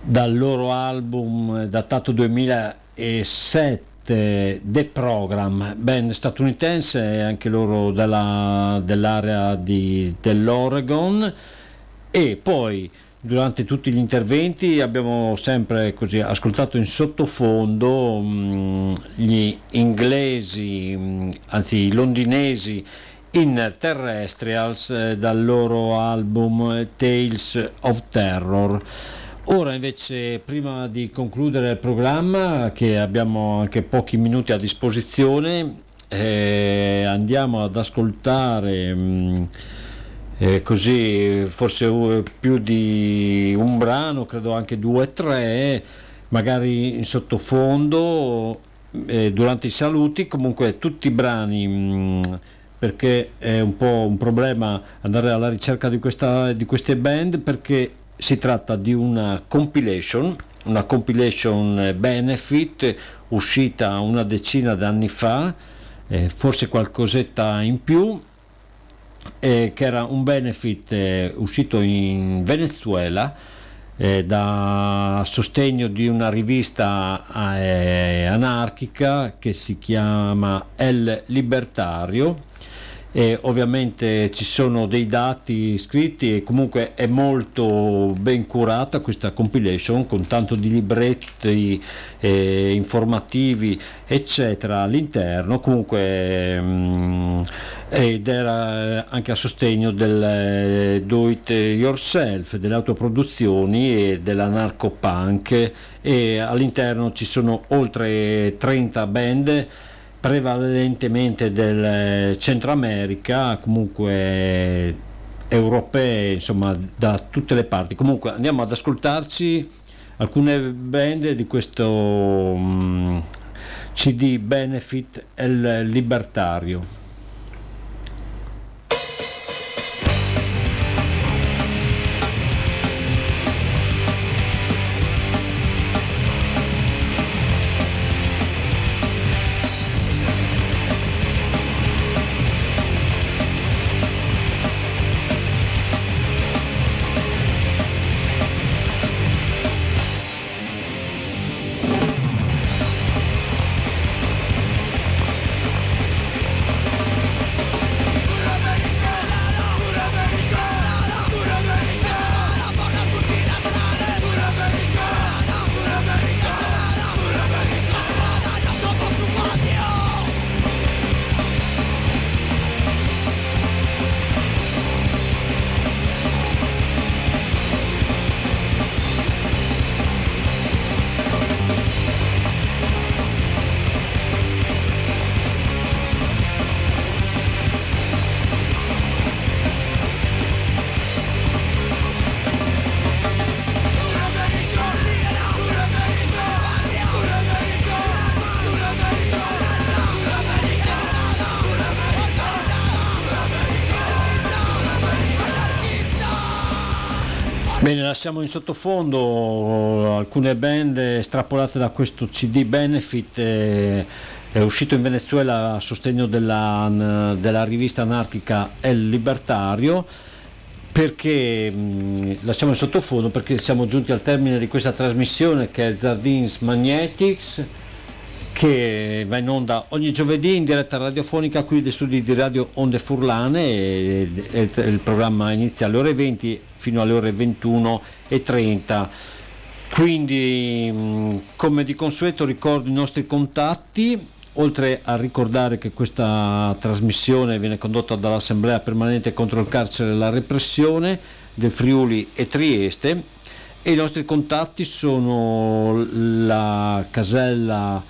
dal loro album datato 2007, The Program, band statunitense, anche loro della- dell'area di- dell'Oregon. E poi durante tutti gli interventi abbiamo sempre così ascoltato in sottofondo mh, gli inglesi, mh, anzi i londinesi Inner Terrestrials eh, dal loro album Tales of Terror. Ora invece, prima di concludere il programma, che abbiamo anche pochi minuti a disposizione, eh, andiamo ad ascoltare mh, eh, così forse più di un brano, credo anche due o tre, magari in sottofondo eh, durante i saluti, comunque tutti i brani. mh, perché è un po' un problema andare alla ricerca di, questa, di queste band perché si tratta di una compilation, una compilation eh, benefit uscita una decina d'anni fa, eh, forse qualcosetta in più, eh, che era un benefit eh, uscito in Venezuela eh, da sostegno di una rivista eh, anarchica che si chiama El Libertario e ovviamente ci sono dei dati scritti e comunque è molto ben curata questa compilation con tanto di libretti eh, informativi eccetera all'interno. Comunque mm, ed era eh, anche a sostegno del eh, do it yourself delle autoproduzioni e dell'anarcopunk e all'interno ci sono oltre 30 band prevalentemente del eh, Centro America, comunque europee, insomma da tutte le parti. Comunque andiamo ad ascoltarci alcune band di questo mm, CD Benefit El Libertario. In sottofondo alcune band estrapolate da questo CD Benefit, eh, è uscito in Venezuela a sostegno della, della rivista anarchica El Libertario. Perché mh, lasciamo in sottofondo? Perché siamo giunti al termine di questa trasmissione che è Zardins Magnetics che va in onda ogni giovedì in diretta radiofonica qui dai studi di Radio Onde Furlane e, e, e il programma inizia alle ore 20 fino alle ore 21.30 quindi mh, come di consueto ricordo i nostri contatti oltre a ricordare che questa trasmissione viene condotta dall'Assemblea permanente contro il carcere e la repressione del Friuli e Trieste e i nostri contatti sono la casella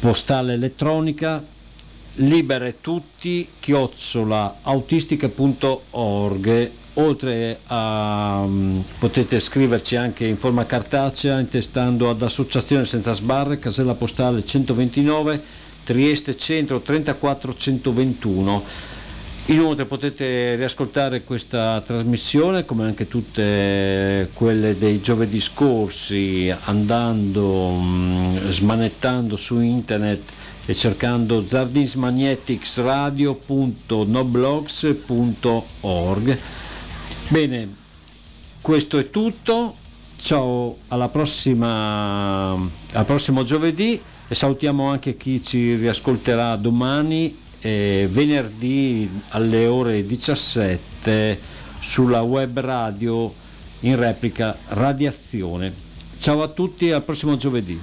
postale elettronica libere tutti chiocciola autistica.org oltre a um, potete scriverci anche in forma cartacea intestando ad associazione senza sbarre casella postale 129 Trieste centro 34121 Inoltre potete riascoltare questa trasmissione come anche tutte quelle dei giovedì scorsi andando, mm, smanettando su internet e cercando zardinsmagneticsradio.noblogs.org. Bene, questo è tutto. Ciao, alla prossima, al prossimo giovedì e salutiamo anche chi ci riascolterà domani eh, venerdì alle ore 17 sulla web radio in replica Radiazione. Ciao a tutti e al prossimo giovedì.